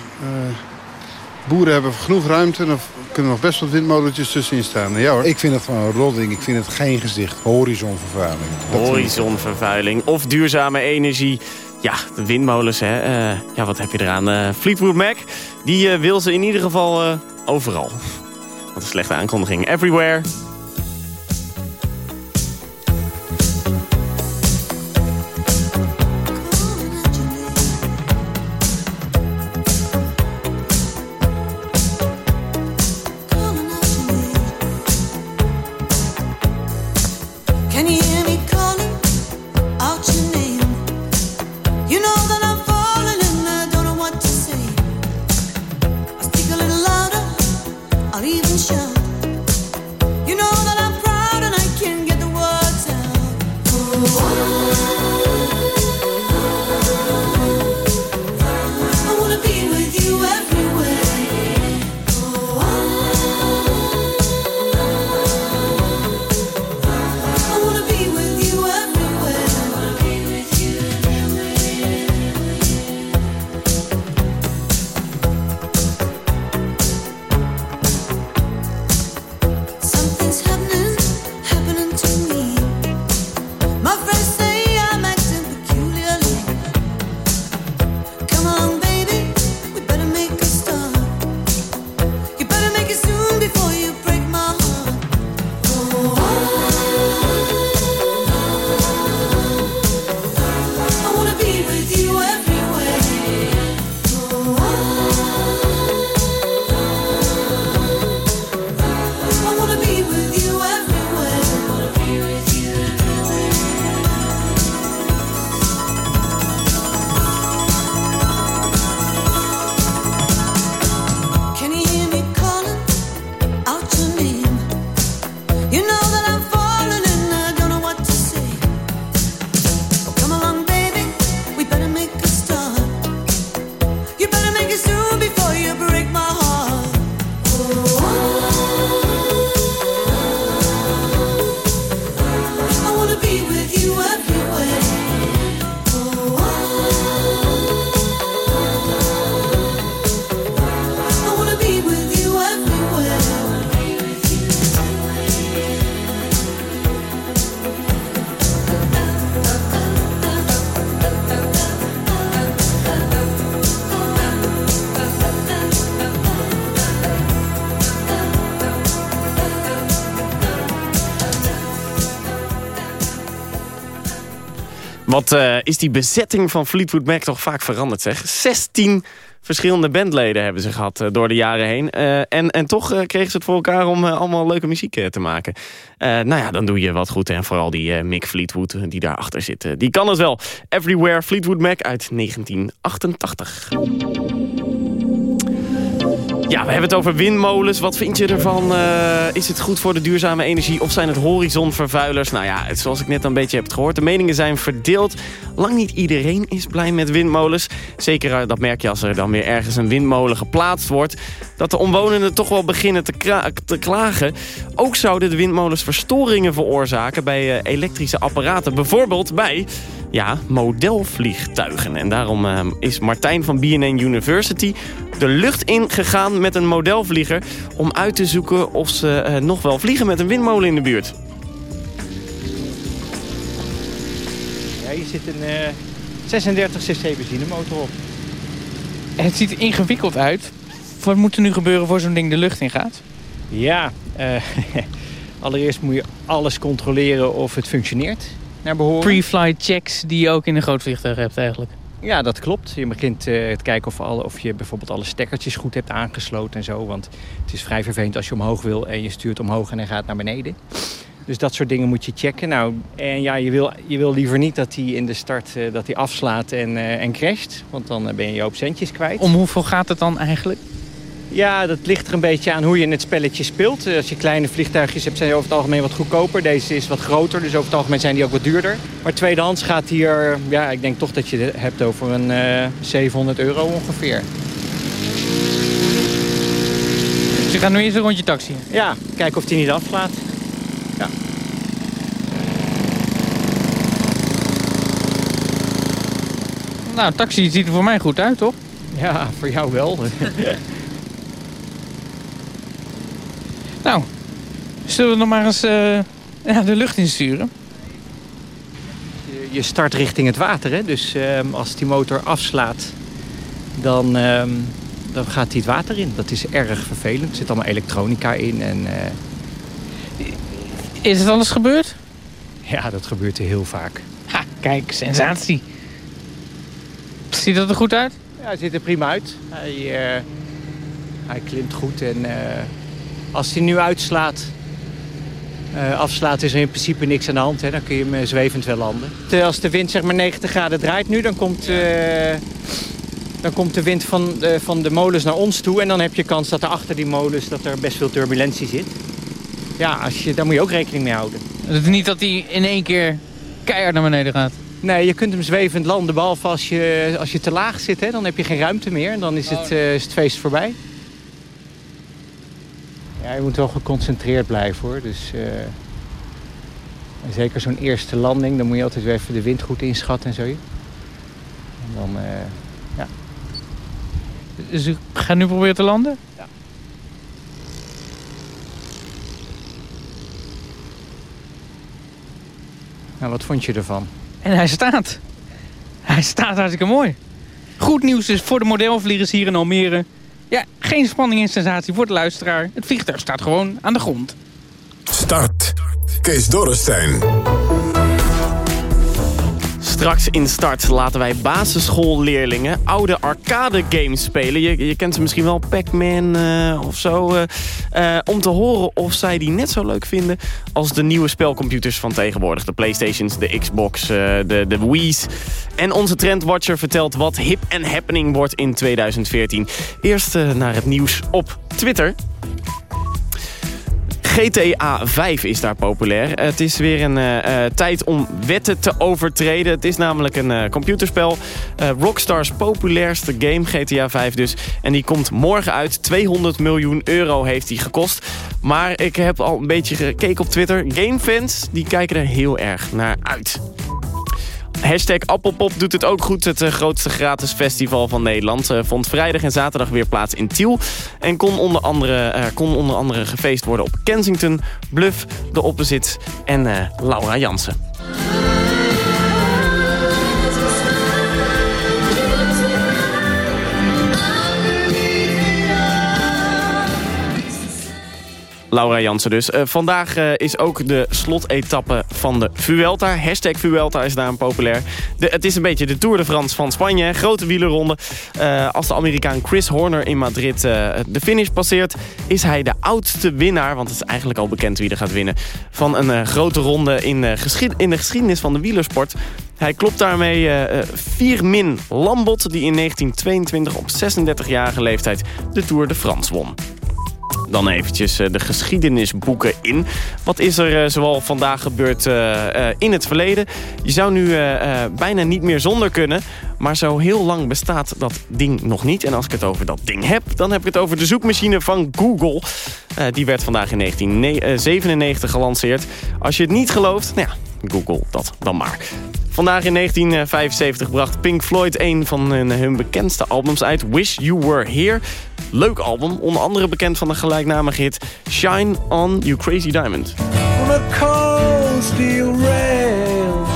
boeren hebben genoeg ruimte... en er kunnen nog best wat windmolentjes tussenin staan. Ja hoor. Ik vind het gewoon een rotding. Ik vind het geen gezicht. Horizonvervuiling. Dat. Horizonvervuiling of duurzame energie. Ja, de windmolens, hè. Eh, ja, wat heb je eraan? Fleetwood Mac, die wil ze in ieder geval eh, overal. Wat een slechte aankondiging. Everywhere. Eh, is die bezetting van Fleetwood Mac toch vaak veranderd, zeg. 16 verschillende bandleden hebben ze gehad eh, door de jaren heen. Eh, en, en toch kregen ze het voor elkaar om allemaal leuke muziek te maken. Nou ja, dan doe je wat goed. En vooral die Mick Fleetwood die daarachter zit, die kan het wel. Everywhere Fleetwood Mac uit 1988. Ja, we hebben het over windmolens. Wat vind je ervan? Eh, is het goed voor de duurzame energie of zijn het horizonvervuilers? Nou ja, zoals ik net een beetje heb gehoord, de meningen zijn verdeeld. Lang niet iedereen is blij met windmolens. Zeker eh, dat merk je als er dan weer ergens een windmolen geplaatst wordt. Dat de omwonenden toch wel beginnen te, te klagen. Ook zouden de windmolens verstoringen veroorzaken bij eh, elektrische apparaten. Bijvoorbeeld bij ja, modelvliegtuigen. En daarom is Martijn van BNN University de lucht ingegaan met een modelvlieger... om uit te zoeken of ze eh, nog wel vliegen met een windmolen in de buurt. Ja, hier zit een eh 36 cc benzinemotor op. Het ziet er ingewikkeld uit. Wat moet er nu gebeuren voor zo'n ding de lucht in gaat? Ja, eh, allereerst moet je alles controleren of het functioneert naar behoren. Pre-flight checks die je ook in een groot vliegtuig hebt eigenlijk. Ja, dat klopt. Je begint eh, te kijken of, alle, of je bijvoorbeeld alle stekkertjes goed hebt aangesloten en zo. Want het is vrij vervelend als je omhoog wil en je stuurt omhoog en hij gaat naar beneden. Dus dat soort dingen moet je checken. Nou, en ja, je wil, je wil liever niet dat hij in de start eh, dat hij afslaat en, eh, en crasht. Want dan ben je je hoop centjes kwijt. Om hoeveel gaat het dan eigenlijk? Ja, dat ligt er een beetje aan hoe je het spelletje speelt. Eh, Als je kleine vliegtuigjes hebt, zijn die over het algemeen wat goedkoper. Deze is wat groter, dus over het algemeen zijn die ook wat duurder. Maar tweedehands gaat hier, ja, ik denk toch dat je het hebt over een eh 700 euro ongeveer. Dus je gaat nu eerst een rondje taxi. Ja, kijken of die niet afslaat. Ja. Nou, taxi ziet er voor mij goed uit, toch? Ja, voor jou wel. Nou, zullen we nog maar eens eh, ja, de lucht insturen? Je- Je start richting het water, hè? dus ehm, als die motor afslaat, dan, ehm, dan gaat hij het water in. Dat is erg vervelend. Er zit allemaal elektronica in. En, eh, Is het alles gebeurd? Ja, dat gebeurt er heel vaak. Ha, kijk, sensatie. Ziet dat er goed uit? Ja, hij ziet er prima uit. Hij, eh, hij klimt goed en als hij nu uitslaat, eh, afslaat, is er in principe niks aan de hand. Hè. Dan kun je hem eh, zwevend wel landen. Als de wind zeg maar 90 graden draait nu, dan komt, eh, dan komt de wind van, eh, van de molens naar ons toe. En dan heb je kans dat er achter die molens dat er best veel turbulentie zit. Ja, als je, daar moet je ook rekening mee houden. Het is niet dat hij in één keer keihard naar beneden gaat. Nee, je kunt hem zwevend landen, behalve als je, als je te laag zit. Hè, dan heb je geen ruimte meer en dan is het, eh, is het feest voorbij. Ja, je moet wel geconcentreerd blijven hoor. Dus, eh, zeker zo'n eerste landing, dan moet je altijd weer even de wind goed inschatten en zo. En dan, eh, ja. Dus ik ga nu proberen te landen? Ja. Nou, wat vond je ervan? En hij staat. Hij staat hartstikke mooi. Goed nieuws is voor de modelvliegers hier in Almere. Ja, geen spanning en sensatie voor de luisteraar. Het vliegtuig staat gewoon aan de grond. Start. Kees Dorrestein. Straks in start laten wij basisschoolleerlingen oude arcade games spelen. Je, kent ze misschien wel, Pac-Man eh, of zo. eh, eh, om te horen of zij die net zo leuk vinden als de nieuwe spelcomputers van tegenwoordig. De Playstations, de Xbox, de, de Wii's. En onze trendwatcher vertelt wat hip en happening wordt in 2014. Eerst naar het nieuws op Twitter. GTA 5 is daar populair. Het is weer een eh, eh, tijd om wetten te overtreden. Het is namelijk een eh, computerspel. Eh, Rockstars populairste game, GTA 5 dus. En die komt morgen uit. 200 miljoen euro heeft die gekost. Maar ik heb al een beetje gekeken op Twitter. Gamefans, die kijken er heel erg naar uit. Hashtag Appelpop doet het ook goed. Het eh, grootste gratis festival van Nederland. eh, vond vrijdag en zaterdag weer plaats in Tiel. En kon onder andere, eh, kon onder andere gefeest worden op Kensington, Bluff, De Opposite en Laura Jansen. Laura Jansen dus. Eh, vandaag eh, is ook de slotetappe van de Vuelta. Hashtag Vuelta is daarom populair. De, het is een beetje de Tour de France van Spanje. Grote wielerronde. Eh, als de Amerikaan Chris Horner in Madrid de finish passeert... is hij de oudste winnaar, want het is eigenlijk al bekend wie er gaat winnen... van een grote ronde in, de geschiedenis van de wielersport. Hij klopt daarmee eh, eh, vier min Lambot... die in 1922 op 36-jarige leeftijd de Tour de France won. Dan eventjes eh, de geschiedenisboeken in. Wat is er eh, zoal vandaag gebeurd eh, in het verleden? Je zou nu bijna niet meer zonder kunnen. Maar zo heel lang bestaat dat ding nog niet. En als ik het over dat ding heb, dan heb ik het over de zoekmachine van Google. Die werd vandaag in 1997 gelanceerd. Als je het niet gelooft, nou ja, Google dat dan maar. Vandaag in 1975 bracht Pink Floyd een van hun, hun bekendste albums uit, Wish You Were Here. Leuk album, onder andere bekend van de gelijknamige hit Shine On You Crazy Diamond. on a cold steel rail.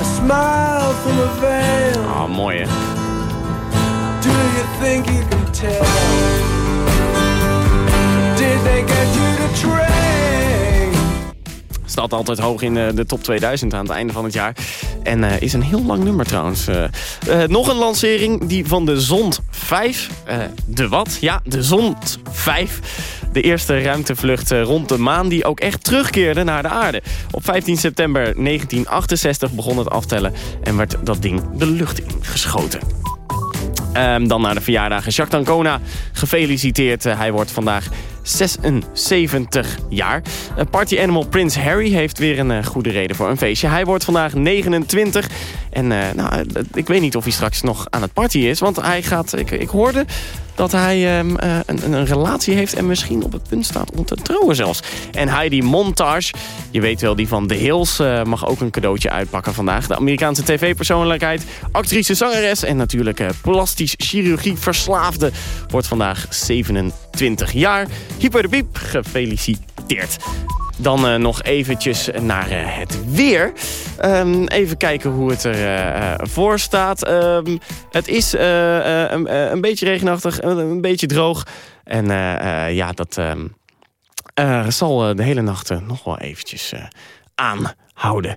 A smile from a veil. Ah, mooi hè. Do you think you can tell? Staat altijd hoog in eh, de top 2000 aan het einde van het jaar. En eh, is een heel lang nummer trouwens. Eh, nog een lancering, die van de Zond 5. Eh, de wat? Ja, de Zond 5. De eerste ruimtevlucht rond de maan die ook echt terugkeerde naar de aarde. Op 15 september 1968 begon het aftellen en werd dat ding de lucht in geschoten. Ehm, dan naar de verjaardagen. Jacques D'Ancona, gefeliciteerd. Hij wordt vandaag 76 jaar. Eh, Party Animal Prince Harry heeft weer een eh, goede reden voor een feestje. Hij wordt vandaag 29. En eh, nou, ik weet niet of hij straks nog aan het party is. Want hij gaat, ik, ik hoorde dat hij ehm, eh, een, een relatie heeft... en misschien op het punt staat om te trouwen zelfs. En Heidi Montage, je weet wel, die van The Hills... mag ook een cadeautje uitpakken vandaag. De Amerikaanse tv-persoonlijkheid, actrice, zangeres... en natuurlijk plastisch chirurgie verslaafde... wordt vandaag 27 jaar. Hyper de gefeliciteerd. Dan eh, nog eventjes naar eh, het weer. Ehm, even kijken hoe het ervoor voor staat. Ehm, het is eh, eh, een, eh, een beetje regenachtig, een, een beetje droog. En eh, eh, ja, dat ehm, eh, zal eh, de hele nacht eh, nog wel eventjes eh, aanhouden.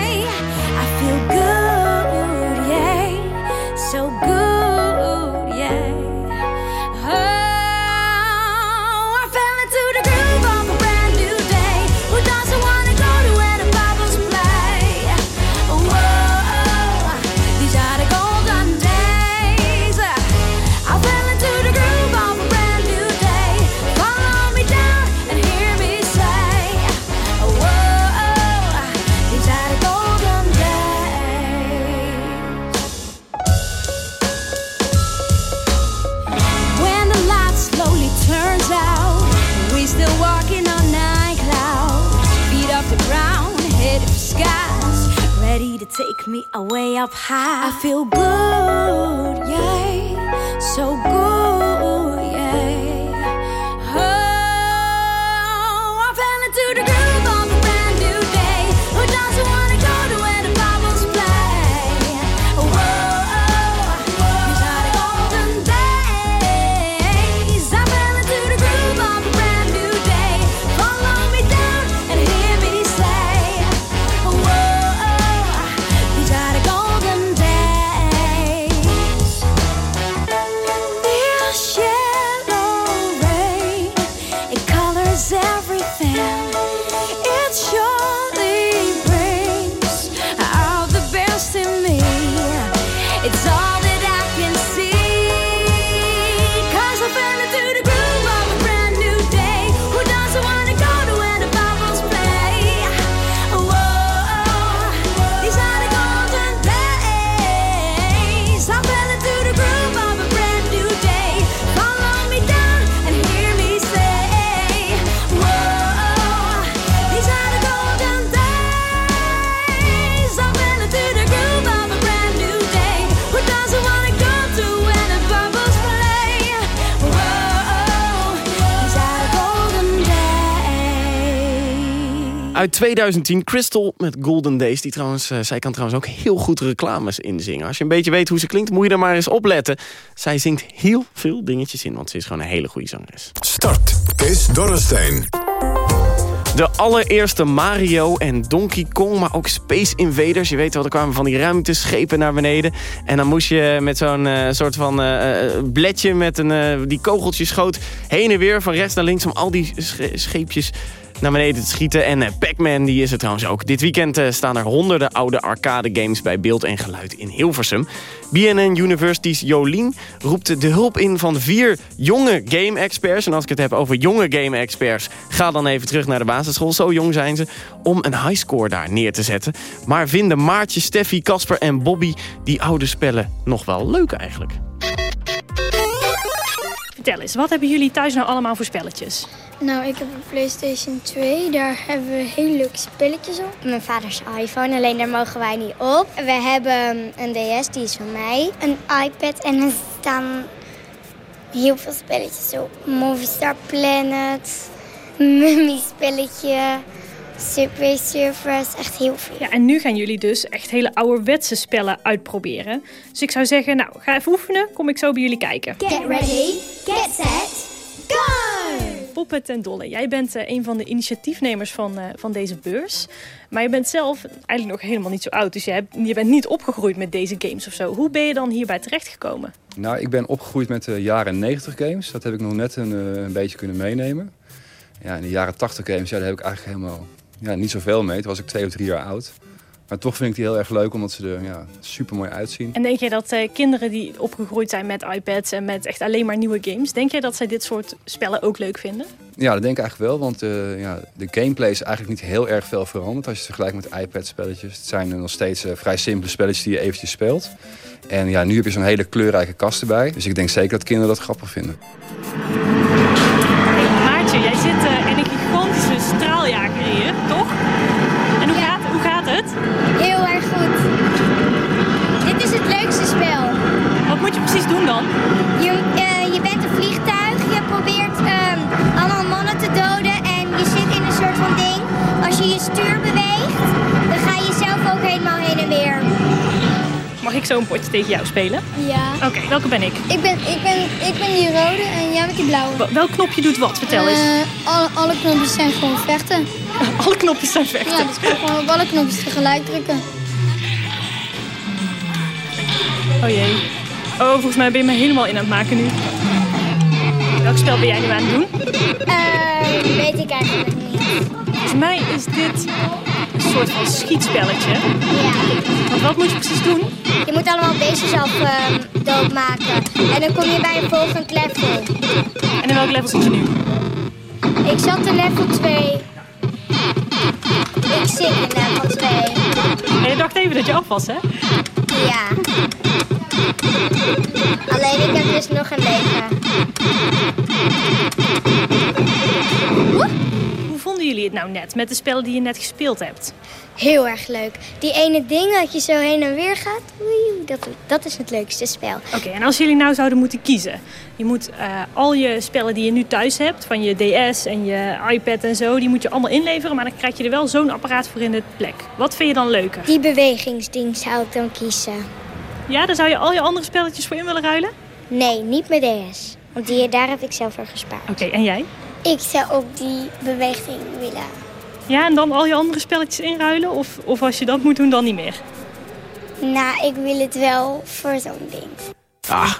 Take me away up high. I feel good, Uit 2010, Crystal met Golden Days. Die trouwens, eh, zij kan trouwens ook heel goed reclames inzingen. Als je een beetje weet hoe ze klinkt, moet je er maar eens opletten. Zij zingt heel veel dingetjes in, want ze is gewoon een hele goede zangeres. Start. Kees Dorrestein. De allereerste Mario en Donkey Kong, maar ook Space Invaders. Je weet wel, er kwamen van die ruimteschepen naar beneden. En dan moest je met zo'n eh, soort van eh, eh, bledje met een, die kogeltjes schoot... heen en weer van rechts naar links om al die sche- scheepjes naar beneden te schieten. En eh, Pac-Man die is er trouwens ook. Dit weekend eh, staan er honderden oude arcade games bij beeld en geluid in Hilversum. BNN University's Jolien roept de hulp in van vier jonge game-experts. En als ik het heb over jonge game-experts... ga dan even terug naar de basisschool, zo jong zijn ze... om een highscore daar neer te zetten. Maar vinden Maartje, Steffi, Casper en Bobby die oude spellen nog wel leuk eigenlijk? Vertel eens, wat hebben jullie thuis nou allemaal voor spelletjes? Nou, ik heb een PlayStation 2. Daar hebben we hele leuke spelletjes op. Mijn vaders iPhone, alleen daar mogen wij niet op. We hebben een DS, die is van mij. Een iPad en er staan heel veel spelletjes op. Movistar Planet, Mummy spelletje, Subway Surfers, echt heel veel. Ja, en nu gaan jullie dus echt hele ouderwetse spellen uitproberen. Dus ik zou zeggen, nou, ga even oefenen. Kom ik zo bij jullie kijken. Get ready, get set, go! Poppet en Dolle, jij bent eh, een van de initiatiefnemers van, eh, van deze beurs. Maar je bent zelf eigenlijk nog helemaal niet zo oud. Dus je, je bent niet opgegroeid met deze games of zo. Hoe ben je dan hierbij terechtgekomen? Nou, ik ben opgegroeid met de jaren 90 games. Dat heb ik nog net een, eh, een beetje kunnen meenemen. Ja, in de jaren 80 games, daar heb ik eigenlijk helemaal ja, niet zoveel mee. Toen was ik twee of drie jaar oud. Maar toch vind ik die heel erg leuk, omdat ze er ja, super mooi uitzien. En denk jij dat eh, kinderen die opgegroeid zijn met iPads en met echt alleen maar nieuwe games, denk jij dat zij dit soort spellen ook leuk vinden? Ja, dat denk ik eigenlijk wel, want eh, ja, de gameplay is eigenlijk niet heel erg veel veranderd als je het vergelijkt met iPad-spelletjes. Het zijn nog steeds eh, vrij simpele spelletjes die je eventjes speelt. En ja, nu heb je zo'n hele kleurrijke kast erbij. Dus ik denk zeker dat kinderen dat grappig vinden. Precies doen dan? Je, eh, je bent een vliegtuig, je probeert ehm, allemaal mannen te doden en je zit in een soort van ding. Als je je stuur beweegt, dan ga je zelf ook helemaal heen en weer. Mag ik zo een potje tegen jou spelen? Ja. Oké, welke ben ik? Ik ben, ik, ben, ik ben die rode en jij bent die blauwe. Wel- Welk knopje doet wat? Vertel eens. Eh, alle, alle knopjes zijn gewoon vechten. alle knopjes zijn vechten? Ja, dus ik kan gewoon op alle knopjes tegelijk drukken. Oh jee. Oh, volgens mij ben je me helemaal in aan het maken nu. Welk spel ben jij nu aan het doen? Eh, weet ik eigenlijk niet. Volgens mij is dit een soort van schietspelletje. Want wat moet je precies doen? Je moet allemaal beestjes af ehm, doodmaken. En dan kom je bij een volgend level. En in welk level zit je nu? Ik zat in level 2. Ik zit in level 2. En je dacht even dat je af was, hè? Ja. Alleen ik heb dus nog een leven. Hoe vonden jullie het nou net met de spellen die je net gespeeld hebt? Heel erg leuk. Die ene ding dat je zo heen en weer gaat, oei, dat, dat is het leukste spel. Oké, en als jullie nou zouden moeten kiezen. Je moet eh, al je spellen die je nu thuis hebt, van je DS en je iPad en zo, die moet je allemaal inleveren, maar dan krijg je er wel zo'n apparaat voor in de plek. Wat vind je dan leuker? Die bewegingsding zou ik dan kiezen. Ja, daar zou je al je andere spelletjes voor in willen ruilen? Nee, niet mijn DS. Want die, daar heb ik zelf voor gespaard. Oké, en jij? Ik zou ook die beweging willen. Ja, en dan al je andere spelletjes inruilen? Of, of als je dat moet doen, dan niet meer? Nou, ik wil het wel voor zo'n ding. Ah,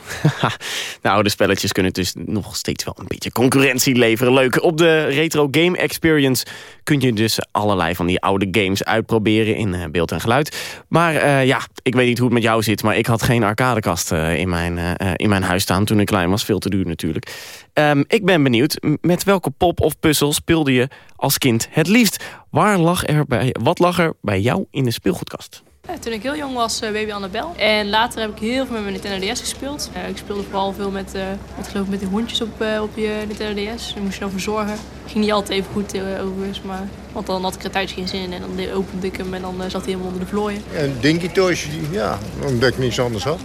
nou, de spelletjes kunnen dus nog steeds wel een beetje concurrentie leveren. Leuk. Op de Retro Game Experience kun je dus allerlei van die oude games uitproberen in eh, beeld en geluid. Maar eh, ja, ik weet niet hoe het met jou zit, maar ik had geen arcadekast eh, in, mijn, in mijn huis staan toen ik klein was. Veel te duur natuurlijk. Ehm, ik ben benieuwd, met welke pop of puzzel speelde je als kind het liefst? Waar lag er bij, wat lag er bij jou in de speelgoedkast? Ja, toen ik heel jong was, eh, baby Annabel. En later heb ik heel veel met mijn Nintendo DS gespeeld. Eh, ik speelde vooral veel met, eh, met, geloof ik, met die hondjes op, eh, op je Nintendo DS. Daar moest je dan voor zorgen. Ging niet altijd even goed eh, overigens, maar... Want dan had ik er thuis geen zin in en dan de- opende ik hem en dan eh, zat hij helemaal onder de vlooien. Een Dinky Toys, ja, omdat ik niets anders had.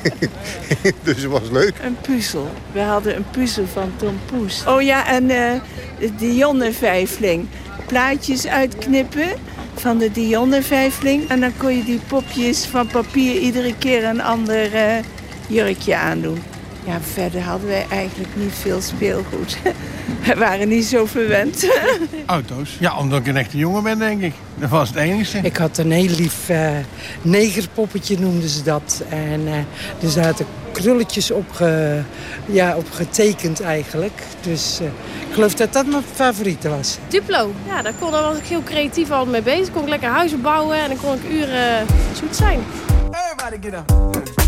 dus het was leuk. Een puzzel. We hadden een puzzel van Tom Poes. Oh ja, en eh de Jonnevijfling. plaatjes uitknippen van de Dionne vijfling. En dan kon je die popjes van papier iedere keer een ander eh, jurkje aandoen. Ja, verder hadden wij eigenlijk niet veel speelgoed. We waren niet zo verwend. Auto's. Ja, omdat ik een echte jongen ben, denk ik. Dat was het enige. Ik had een heel lief eh, negerpoppetje, noemden ze dat. En eh, er zaten krulletjes op, ge- ja, op getekend eigenlijk. Dus eh, ik geloof dat dat mijn favoriete was. Duplo, ja, daar, kon, daar was ik heel creatief al mee bezig. Kon ik lekker huizen bouwen en dan kon ik uren zoet zijn. Everybody get up.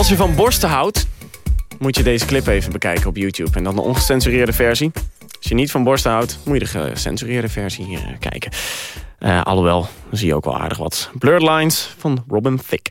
Als je van borsten houdt, moet je deze clip even bekijken op YouTube. En dan de ongecensureerde versie. Als je niet van borsten houdt, moet je de gecensureerde versie hier eh, kijken. Eh, alhoewel, dan zie je ook wel aardig wat. Blurred Lines van Robin Thicke.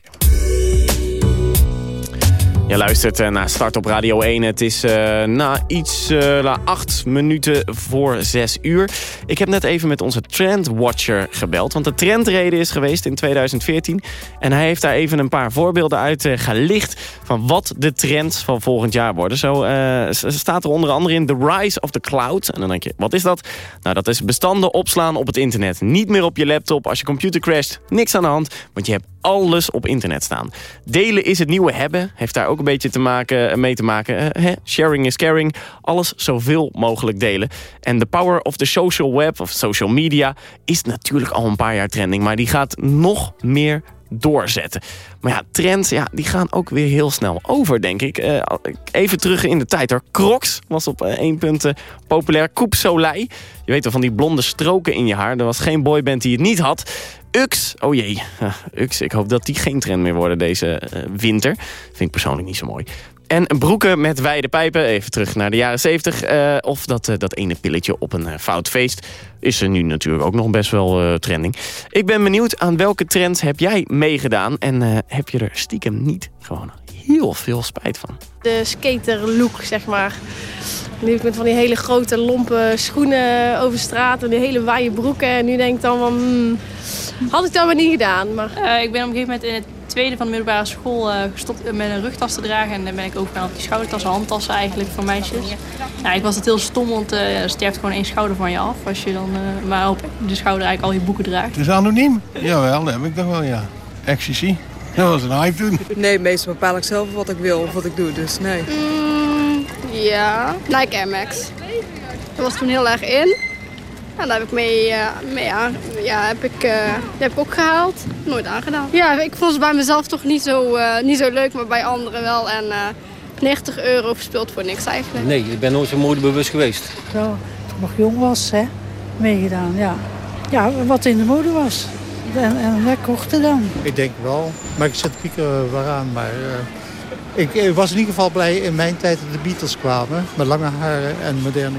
Je luistert eh, naar Start op Radio 1. Het is eh, na iets na acht minuten voor zes uur. Ik heb net even met onze trendwatcher gebeld. Want de trendrade is geweest in 2014. En hij heeft daar even een paar voorbeelden uit gelicht... van wat de trends van volgend jaar worden. Zo staat er onder andere in The Rise of the Cloud. En dan denk je, wat is dat? Nou, dat is bestanden opslaan op het internet. Niet meer op je laptop. Als je computer crasht, niks aan de hand. Want je hebt alles op internet staan. Delen is het nieuwe hebben. Heeft daar ook een beetje te maken, mee te maken. Eh, hè? Sharing is caring. Alles zoveel mogelijk delen. En de power of the social web of social media is natuurlijk al een paar jaar trending. Maar die gaat nog meer doorzetten. Maar ja, trends ja, die gaan ook weer heel snel over, denk ik. Eh, even terug in de tijd hoor. Crocs was op eh, één punt eh, populair. Coupe. Je weet wel van die blonde stroken in je haar. Er was geen boyband die het niet had. Ux, oh jee, Ux, ik hoop dat die geen trend meer worden deze winter. Vind ik persoonlijk niet zo mooi. En broeken met wijde pijpen, even terug naar de jaren 70. eh, of dat, eh, dat ene pilletje op een eh, fout feest. Is er nu natuurlijk ook nog best wel eh, trending. Ik ben benieuwd aan welke trends heb jij meegedaan. En eh, heb je er stiekem niet gewoon heel veel spijt van. De skater look, zeg maar. Nu ik met van die hele grote lompe schoenen over straat en die hele waaie broeken. En nu denk ik dan van, hmm, had ik dat maar niet gedaan. Maar... Eh, ik ben op een gegeven moment in het tweede van de middelbare school eh, gestopt met een rugtas te dragen. En dan ben ik overgegaan op die schoudertassen, handtassen eigenlijk voor meisjes. Ja, ik was het heel stom, want eh er sterft gewoon één schouder van je af. Als je dan eh, maar op de schouder eigenlijk al je boeken draagt. Het is anoniem? Jawel, dat heb ik toch wel, ja. Ecstasy. Dat was een hype toen. Nee, meestal bepaal ik zelf wat ik wil of wat ik doe, dus nee. Mm, ja, Nike Air Max. Dat was toen heel erg in. En daar heb ik mee, eh, mee aan, ja, heb ik, eh, heb ik ook gehaald. Nooit aangedaan. Ja, ik vond ze bij mezelf toch niet zo, eh, niet zo leuk, maar bij anderen wel. En eh 90 euro verspeeld voor niks eigenlijk. Nee, ik ben nooit zo modebewust geweest. Zo, toen ik nog jong was, hè, meegedaan, ja. Ja, wat in de mode was. En, en wij kochten dan. Ik denk wel, maar ik zet pieken waaraan. Maar eh, ik, was in ieder geval blij in mijn tijd dat de Beatles kwamen. Met lange haren en moderne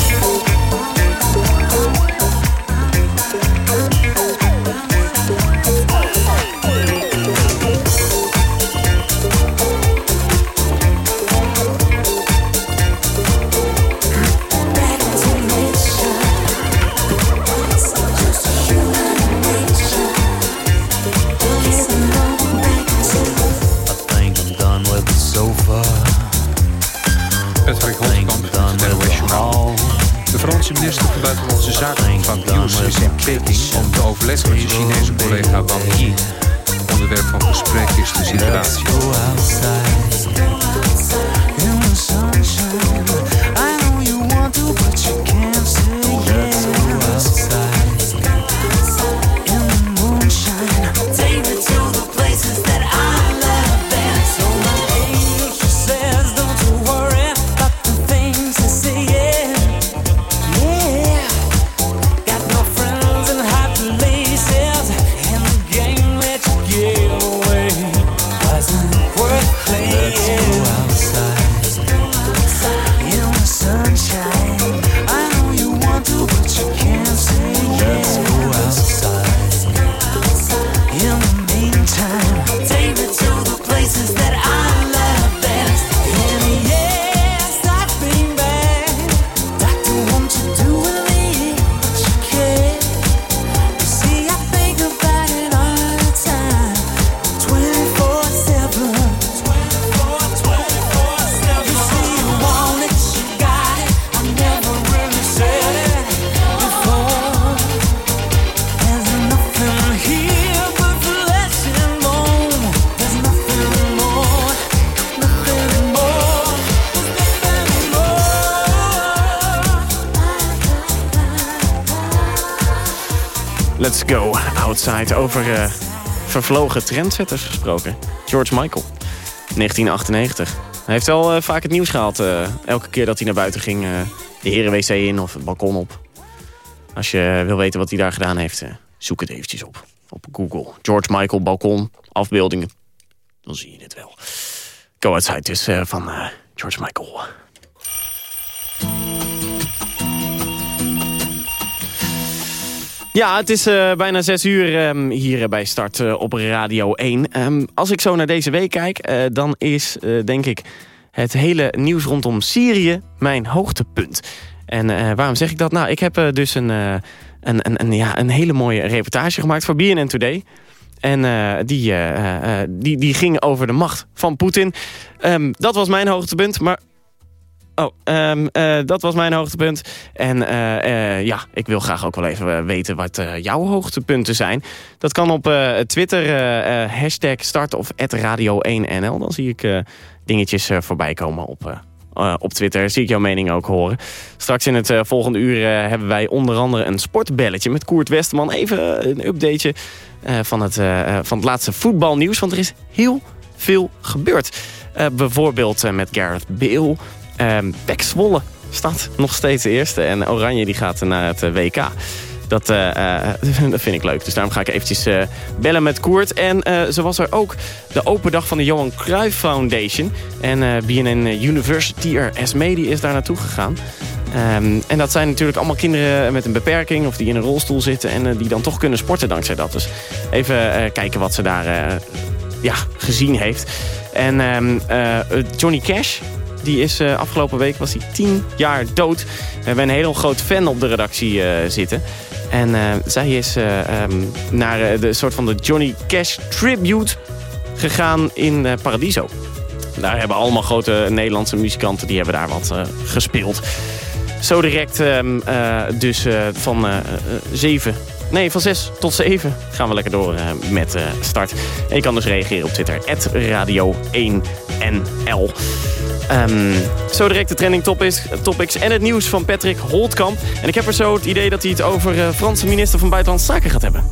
Over eh, vervlogen trendsetters gesproken. George Michael, 1998. Hij heeft wel eh, vaak het nieuws gehaald. eh, elke keer dat hij naar buiten ging. de herenwc in of het balkon op. Als je wil weten wat hij daar gedaan heeft, zoek het eventjes op. Op Google. George Michael, balkon, afbeeldingen. Dan zie je het wel. Go outside dus van George Michael. Ja, het is eh, bijna zes uur ehm, hier bij Start eh, op Radio 1. Ehm, als ik zo naar deze week kijk, eh, dan is eh, denk ik het hele nieuws rondom Syrië mijn hoogtepunt. En eh, waarom zeg ik dat? Nou, ik heb eh, dus een, eh, een, een, een, ja, een hele mooie reportage gemaakt voor BNN Today. En eh, die, eh, eh, eh, die, die ging over de macht van Poetin. Ehm, dat was mijn hoogtepunt, maar Oh, ehm, eh, dat was mijn hoogtepunt. En eh, eh, ja, ik wil graag ook wel even weten wat jouw hoogtepunten zijn. Dat kan op Twitter, hashtag start of radio1nl. Dan zie ik dingetjes voorbij komen op, op Twitter. Zie ik jouw mening ook horen. Straks in het volgende uur hebben wij onder andere een sportbelletje met Koert Westerman. Even een updateje van, het, van het laatste voetbalnieuws. Want er is heel veel gebeurd. Bijvoorbeeld met Gareth Bale... Um, Pek staat nog steeds de eerste. En Oranje die gaat naar het eh, WK. Dat, eh, eh, dat vind ik leuk. Dus daarom ga ik eventjes bellen met Koert. En zo was er ook de open dag van de Johan Cruijff Foundation. En BNN University Esme die is daar naartoe gegaan. Ehm, en dat zijn natuurlijk allemaal kinderen met een beperking... of die in een rolstoel zitten en die dan toch kunnen sporten dankzij dat. Dus even kijken wat ze daar ja, gezien heeft. En ehm, eh, Johnny Cash Die is eh, afgelopen week was hij tien jaar dood. We hebben een heel groot fan op de redactie eh, zitten. En eh, zij is eh, ehm, naar de soort van de Johnny Cash tribute gegaan in Paradiso. Daar hebben allemaal grote Nederlandse muzikanten die hebben daar wat gespeeld. Zo direct ehm, eh, dus van zeven, nee van zes tot zeven gaan we lekker door eh, met eh, start. En je kan dus reageren op Twitter, radio1nl. Ehm, zo direct de trending topics, topics en het nieuws van Patrick Holtkamp. En ik heb er zo het idee dat hij het over eh, Franse minister van Buitenlandse Zaken gaat hebben.